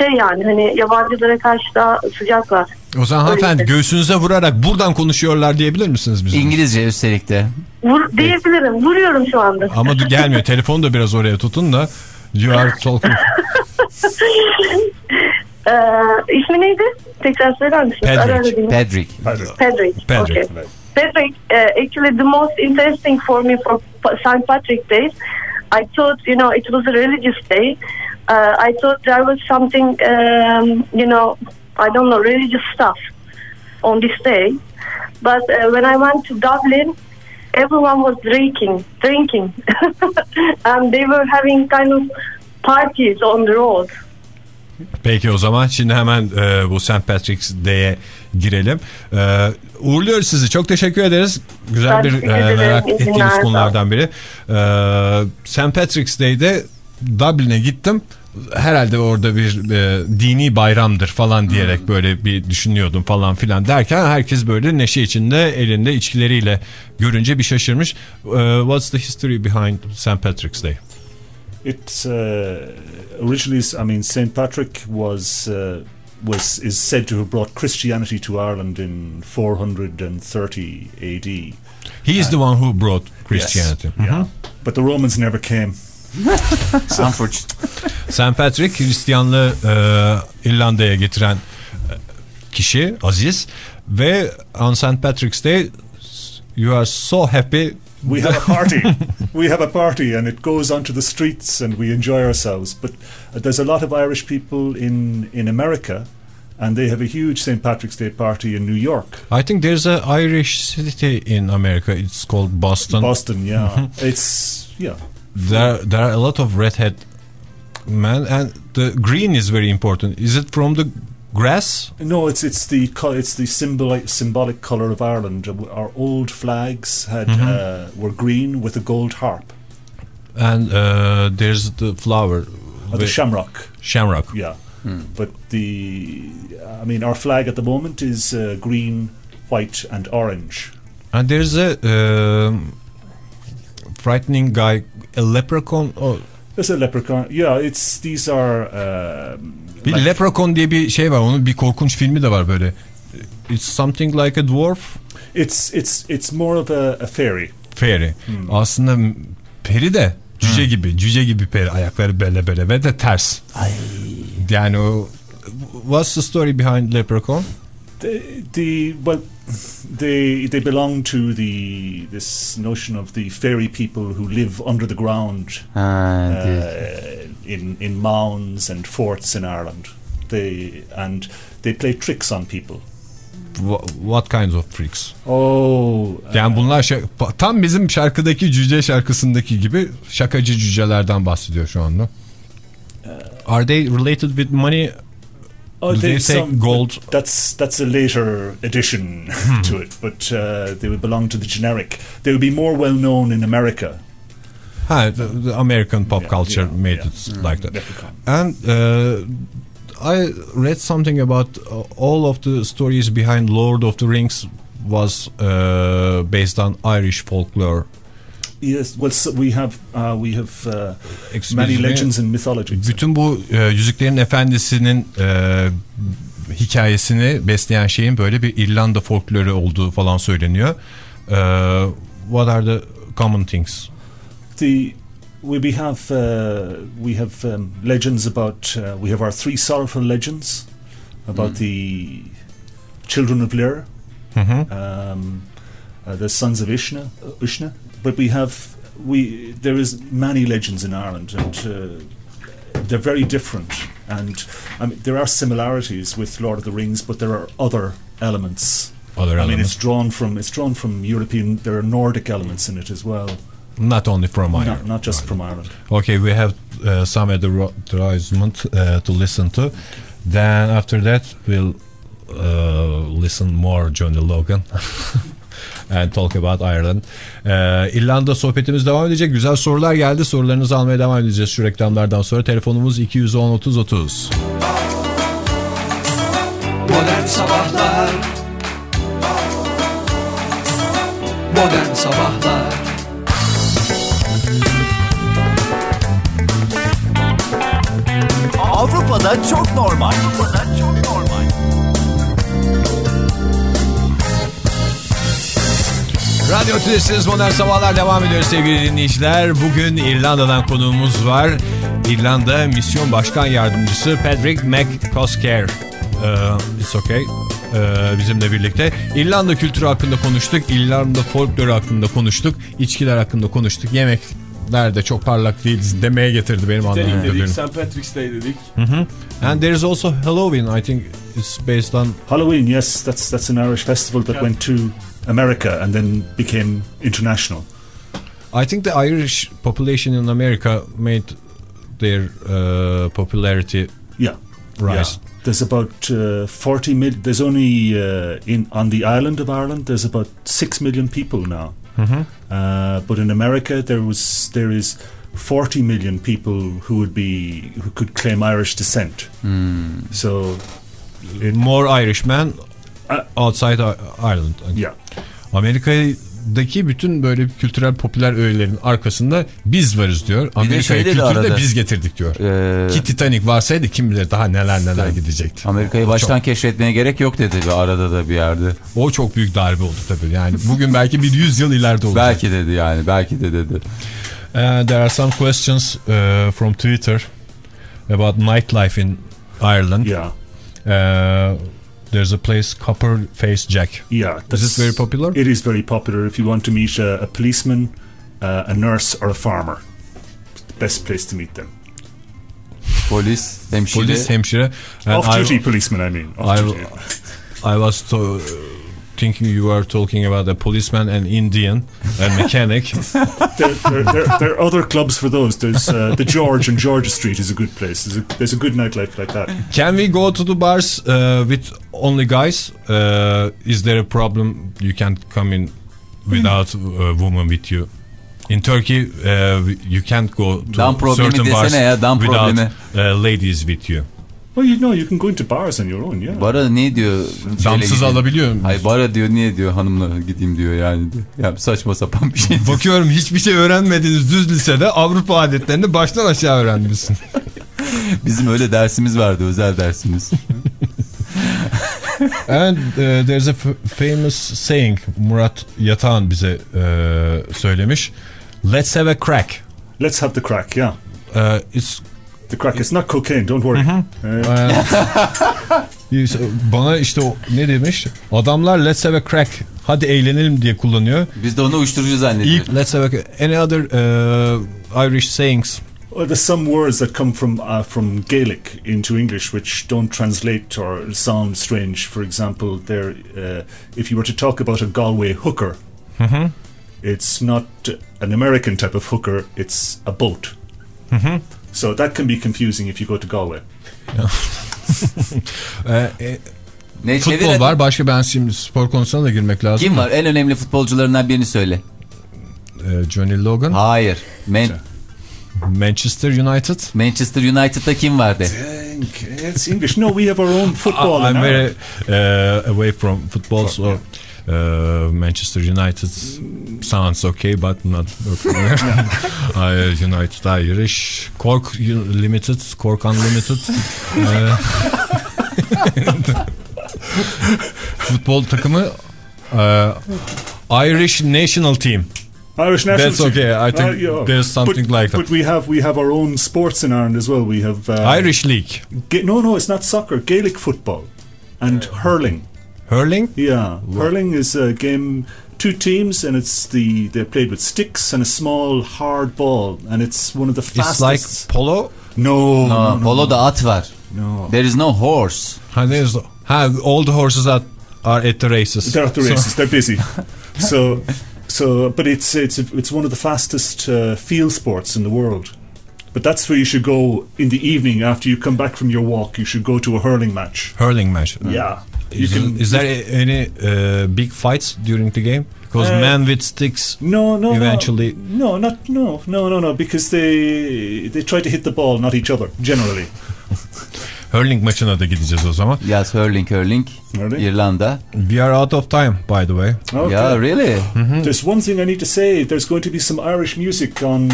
şey yani hani yabancılara karşı daha sıcaklar. O zaman hanımefendi göğsünüze vurarak buradan konuşuyorlar diyebilir misiniz bize? İngilizce üstelik de. Vur, diyebilirim. Vuruyorum şu anda. Ama gelmiyor. Telefonu da biraz oraya tutun da. You are talking. Ee, ismi neydi? Tekrar söyler misiniz? Patrick. Patrick. Patrick. Patrick. Okay. Patrick, uh, actually the most interesting for me for St. Patrick Day, I thought, you know, it was a religious day. Uh, I thought there was something, um, you know, I don't know, religious stuff on this day. But uh, when I went to Dublin, everyone was drinking, drinking. and they were having kind of parties on the road. Peki o zaman şimdi hemen e, bu St. Patrick's Day'e girelim. E, uğurluyoruz sizi. Çok teşekkür ederiz. Güzel bir e, ederim. merak İyi ettiğimiz konulardan biri. E, St. Patrick's Day'de Dublin'e gittim. Herhalde orada bir e, dini bayramdır falan diyerek böyle bir düşünüyordum falan filan derken herkes böyle neşe içinde elinde içkileriyle görünce bir şaşırmış. E, what's the history behind St. Patrick's Day? It's uh, originally, I mean, Saint Patrick was uh, was is said to have brought Christianity to Ireland in 430 AD. He is the one who brought Christianity. Yes, yeah. But the Romans never came. St. Patrick Hristiyanlığı e, İrlanda'ya getiren e, kişi Aziz ve on St. Patrick's Day you are so happy We have a party. we have a party, and it goes onto the streets, and we enjoy ourselves. But uh, there's a lot of Irish people in in America, and they have a huge St. Patrick's Day party in New York. I think there's a Irish city in America it's called Boston Boston, yeah. it's yeah. There there are a lot of redhead men and the green is very important is it from the grass No, it's it's the it's the symbolic symbolic color of Ireland. Our old flags had Mhm. uh, were green with a gold harp. and uh, there's the flower Uh, the shamrock. shamrock Yeah. But the, I mean, our flag at the moment is uh, green, white, and orange. And there's a um, frightening guy, a leprechaun. Oh, There's a leprechaun. Yeah, it's these are. Um, bir like- leprechaun diye bir şey var. Onun bir korkunç filmi de var böyle. It's something like a dwarf It's it's it's more of a, a fairy. fairy. Aslında m- peri de cüce gibi, cüce gibi peri. Ayakları böyle böyle ve de ters. Yani o What's the story behind leprechaun? The, the well, they they belong to the this notion of the fairy people who live under the ground Ha, uh, in in mounds and forts in Ireland. They and they play tricks on people. Wha- What kinds of tricks? Oh, Yani bunlar şey, tam bizim şarkıdaki cüce şarkısındaki gibi şakacı cücelerden bahsediyor şu anda. Are they related with money? Oh, they take some- gold? That's that's a later addition to it, but uh, they would belong to the generic. They would be more well known in America. Hi, the, the American pop culture made it like that. And uh, I read something about uh, all of the stories behind Lord of the Rings was uh, based on Irish folklore. Yes, well, so we have uh, we have uh, many legends and mythologies. Bütün bu e, Yüzüklerin Efendisi'nin e, hikayesini besleyen şeyin böyle bir İrlanda folkloru olduğu falan söyleniyor. E, what are the common things? The we, we have uh, we have um, legends about uh, we have our three sorrowful legends about Mm. the children of Lir, Mhm. um, uh, the sons of Ishna, Ishna. But we have we there is many legends in Ireland and. Uh, they're very different, and I mean there are similarities with Lord of the Rings, but there are other elements. Other I mean, it's drawn from it's drawn from European. There are Nordic elements in it as well. Not only from Ireland. Not, not just from Ireland. Okay, we have uh, some advertisement uh, to listen to. Then after that, we'll uh, listen more Johnny Logan and talk about Ireland. Ee, İrlanda sohbetimiz devam edecek. Güzel sorular geldi. Sorularınızı almaya devam edeceğiz şu reklamlardan sonra. Telefonumuz 210 30 30. Modern Sabahlar Modern Sabahlar Avrupa'da çok normal. Avrupa'da çok normal. Radyo Tülesi'niz Modern Sabahlar devam ediyor sevgili dinleyiciler. Bugün İrlanda'dan konuğumuz var. İrlanda Misyon Başkan Yardımcısı Patrick McCosker. Ee, it's okay. Ee, bizimle birlikte. İrlanda kültürü hakkında konuştuk. İrlanda folkloru hakkında konuştuk. içkiler hakkında konuştuk. Yemekler de çok parlak değil demeye getirdi benim Dedik anladığım dedik, kadarıyla. St. Patrick's Day dedik. Mhm. And there is also Halloween. I think it's based on Halloween, yes, that's that's an Irish festival that went to America and then became international. I think the Irish population in America made their uh, popularity Yeah, rise. Yeah. There's about uh, 40 mil. There's only uh, in on the island of Ireland. There's about six million people now. Mhm. Uh, but in America, there was there is 40 million people who would be who could claim Irish descent. So More Irishmen outside I- Ireland. Yeah. Amerika'daki bütün böyle kültürel popüler öğelerin arkasında biz varız diyor. Amerika'ya şey kültürü de biz getirdik diyor. Ee, Ki Titanic varsaydı kim bilir daha neler neler gidecekti. Amerika'yı baştan keşfetmeye gerek yok dedi bir arada da bir yerde. O çok büyük darbe oldu tabii. Yani bugün belki bir 100 yıl ileride olacak. Belki dedi yani belki de dedi. Uh, there are some questions uh, from Twitter about nightlife in Ireland. Yeah. Uh, there's a place Copper Face Jack. Yeah, This Is very popular? It is very popular. If you want to meet a, a policeman, uh, a nurse, or a farmer, best place to meet them. Polis, hemşire. Polis, hemşire. And Off-duty policeman, I mean. Off I, duty. I was to, thinking you were talking about a policeman and Indian and mechanic. there, there, there, there are other clubs for those. There's uh, the George and Georgia Street is a good place. There's a, there's a good nightlife like that. Can we go to the bars uh, with only guys? Uh, is there a problem you can't come in without a woman with you? In Turkey, uh, you can't go to certain bars ya, without uh, ladies with you. Well, you know, you can go into bars on your own, yeah. Bara ne diyor? Damsız Şöyle alabiliyor gideyim. Hayır bara diyor niye diyor hanımla gideyim diyor yani. Ya saçma sapan bir şey. Bakıyorum hiçbir şey öğrenmediğiniz düz lisede Avrupa adetlerini baştan aşağı öğrenmişsin. Bizim öyle dersimiz vardı özel dersimiz. And uh, there's a famous saying Murat Yatağan bize uh, söylemiş. Let's have a crack. Let's have the crack, yeah. Uh, it's The crack. It's not cocaine, don't worry. Uh, Bana işte o ne demiş? Adamlar let's have a crack. Hadi eğlenelim diye kullanıyor. Biz de onu uyuşturucu zannediyoruz. İlk let's have a any other uh, Irish sayings Well, there's some words that come from uh, from Gaelic into English which don't translate or sound strange. For example, there, uh, if you were to talk about a Galway hooker, Mhm. it's not an American type of hooker; it's a boat. Mhm. So that can be confusing if you go to Galway. Ee, e, Ne, futbol var. Başka ben şimdi spor konusuna da girmek lazım. Kim var? En önemli futbolcularından birini söyle. Ee, Johnny Logan. Hayır. Man- Manchester United. Manchester United'da kim vardı? Think it's English. No, we have our own football. I'm very uh, away from football, so uh, Manchester United sounds okay, but not okay. uh, United Irish, Cork Limited, Cork Unlimited. Uh, futbol takımı uh, Irish National Team. Irish national That's team. okay. I think Uh, yeah. there's something but, like that. But we have we have our own sports in Ireland as well. We have uh, Irish League. Ga- no, no, it's not soccer. Gaelic football and hurling. Hurling? Yeah, hurling is a game. Two teams, and it's the they're played with sticks and a small hard ball, and it's one of the fastest. It's fastest. like polo. no, No, poloda at var. no. There is no horse. Ha, there's, ha, all the horses are, are at the races. They're at the So- races. They're busy. so, so, but it's it's it's one of the fastest uh, field sports in the world. But that's where you should go in the evening after you come back from your walk. You should go to a hurling match. Hurling match. Yeah, you Is, can. is there any uh, big fights during the game? Because Uh, men with sticks No, no, eventually. no, no, not no, no, no, no, because they they try to hit the ball, not each other. Generally, Hurling maçına da gideceğiz o zaman. Yes, hurling, hurling. Hurling? İrlanda. We are out of time by the way. Okay. Yeah, really? There's one thing I need to say. There's going to be some Irish music on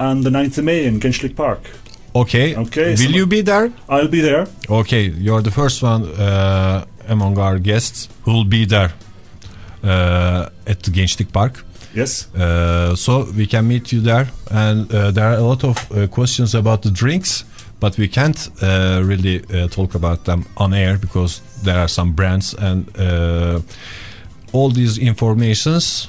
on the 9th of May in Genschlik Park. Okay. Okay, Will so- you be there? I'll be there. Okay, you're the first one uh, among our guests who will be there uh, at the Gençlik Park. Yes. Uh, so we can meet you there, and uh, there are a lot of uh, questions about the drinks, but we can't uh, really uh, talk about them on air because there are some brands, and uh, all these informations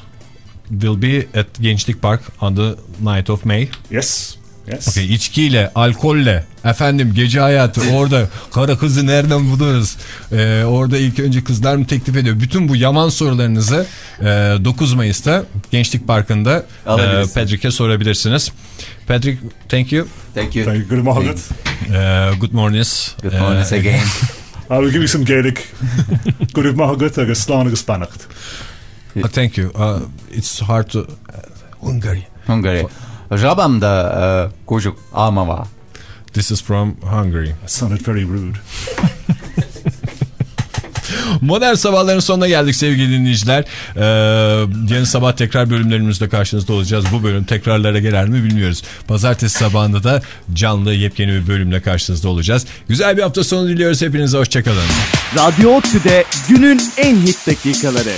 will be at Gençlik Park on the 9th of May. Yes. Yes. Okay, içkiyle, alkolle, efendim gece hayatı orada kara kızı nereden buluruz? Ee, orada ilk önce kızlar mı teklif ediyor? Bütün bu yaman sorularınızı e, 9 Mayıs'ta Gençlik Parkı'nda e. Patrick'e sorabilirsiniz. Patrick, thank you. Thank you. Thank you. Good morning. Uh, good morning. Good morning Uh, again. I will give you some Gaelic. Good morning, uh, thank you. Uh, it's hard to... Hungary. Hungary. Rabamda e, çocuk amava. This is from Hungary. Sounded very rude. Modern sabahların sonuna geldik sevgili dinleyiciler. Ee, yarın sabah tekrar bölümlerimizde karşınızda olacağız. Bu bölüm tekrarlara gelir mi bilmiyoruz. Pazartesi sabahında da canlı yepyeni bir bölümle karşınızda olacağız. Güzel bir hafta sonu diliyoruz. Hepinize hoşçakalın. Radyo Otü'de günün en hit dakikaları.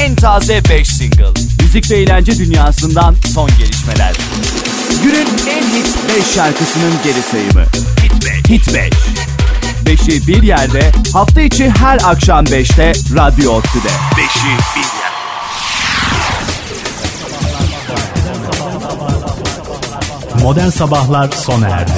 En taze 5 single. Müzik ve eğlence dünyasından son gelişmeler. Günün en hit 5 şarkısının geri sayımı. Hit 5. Hit 5. 5'i bir yerde hafta içi her akşam 5'te Radyo Otü'de. 5'i bir yerde. Modern Sabahlar sona erdi.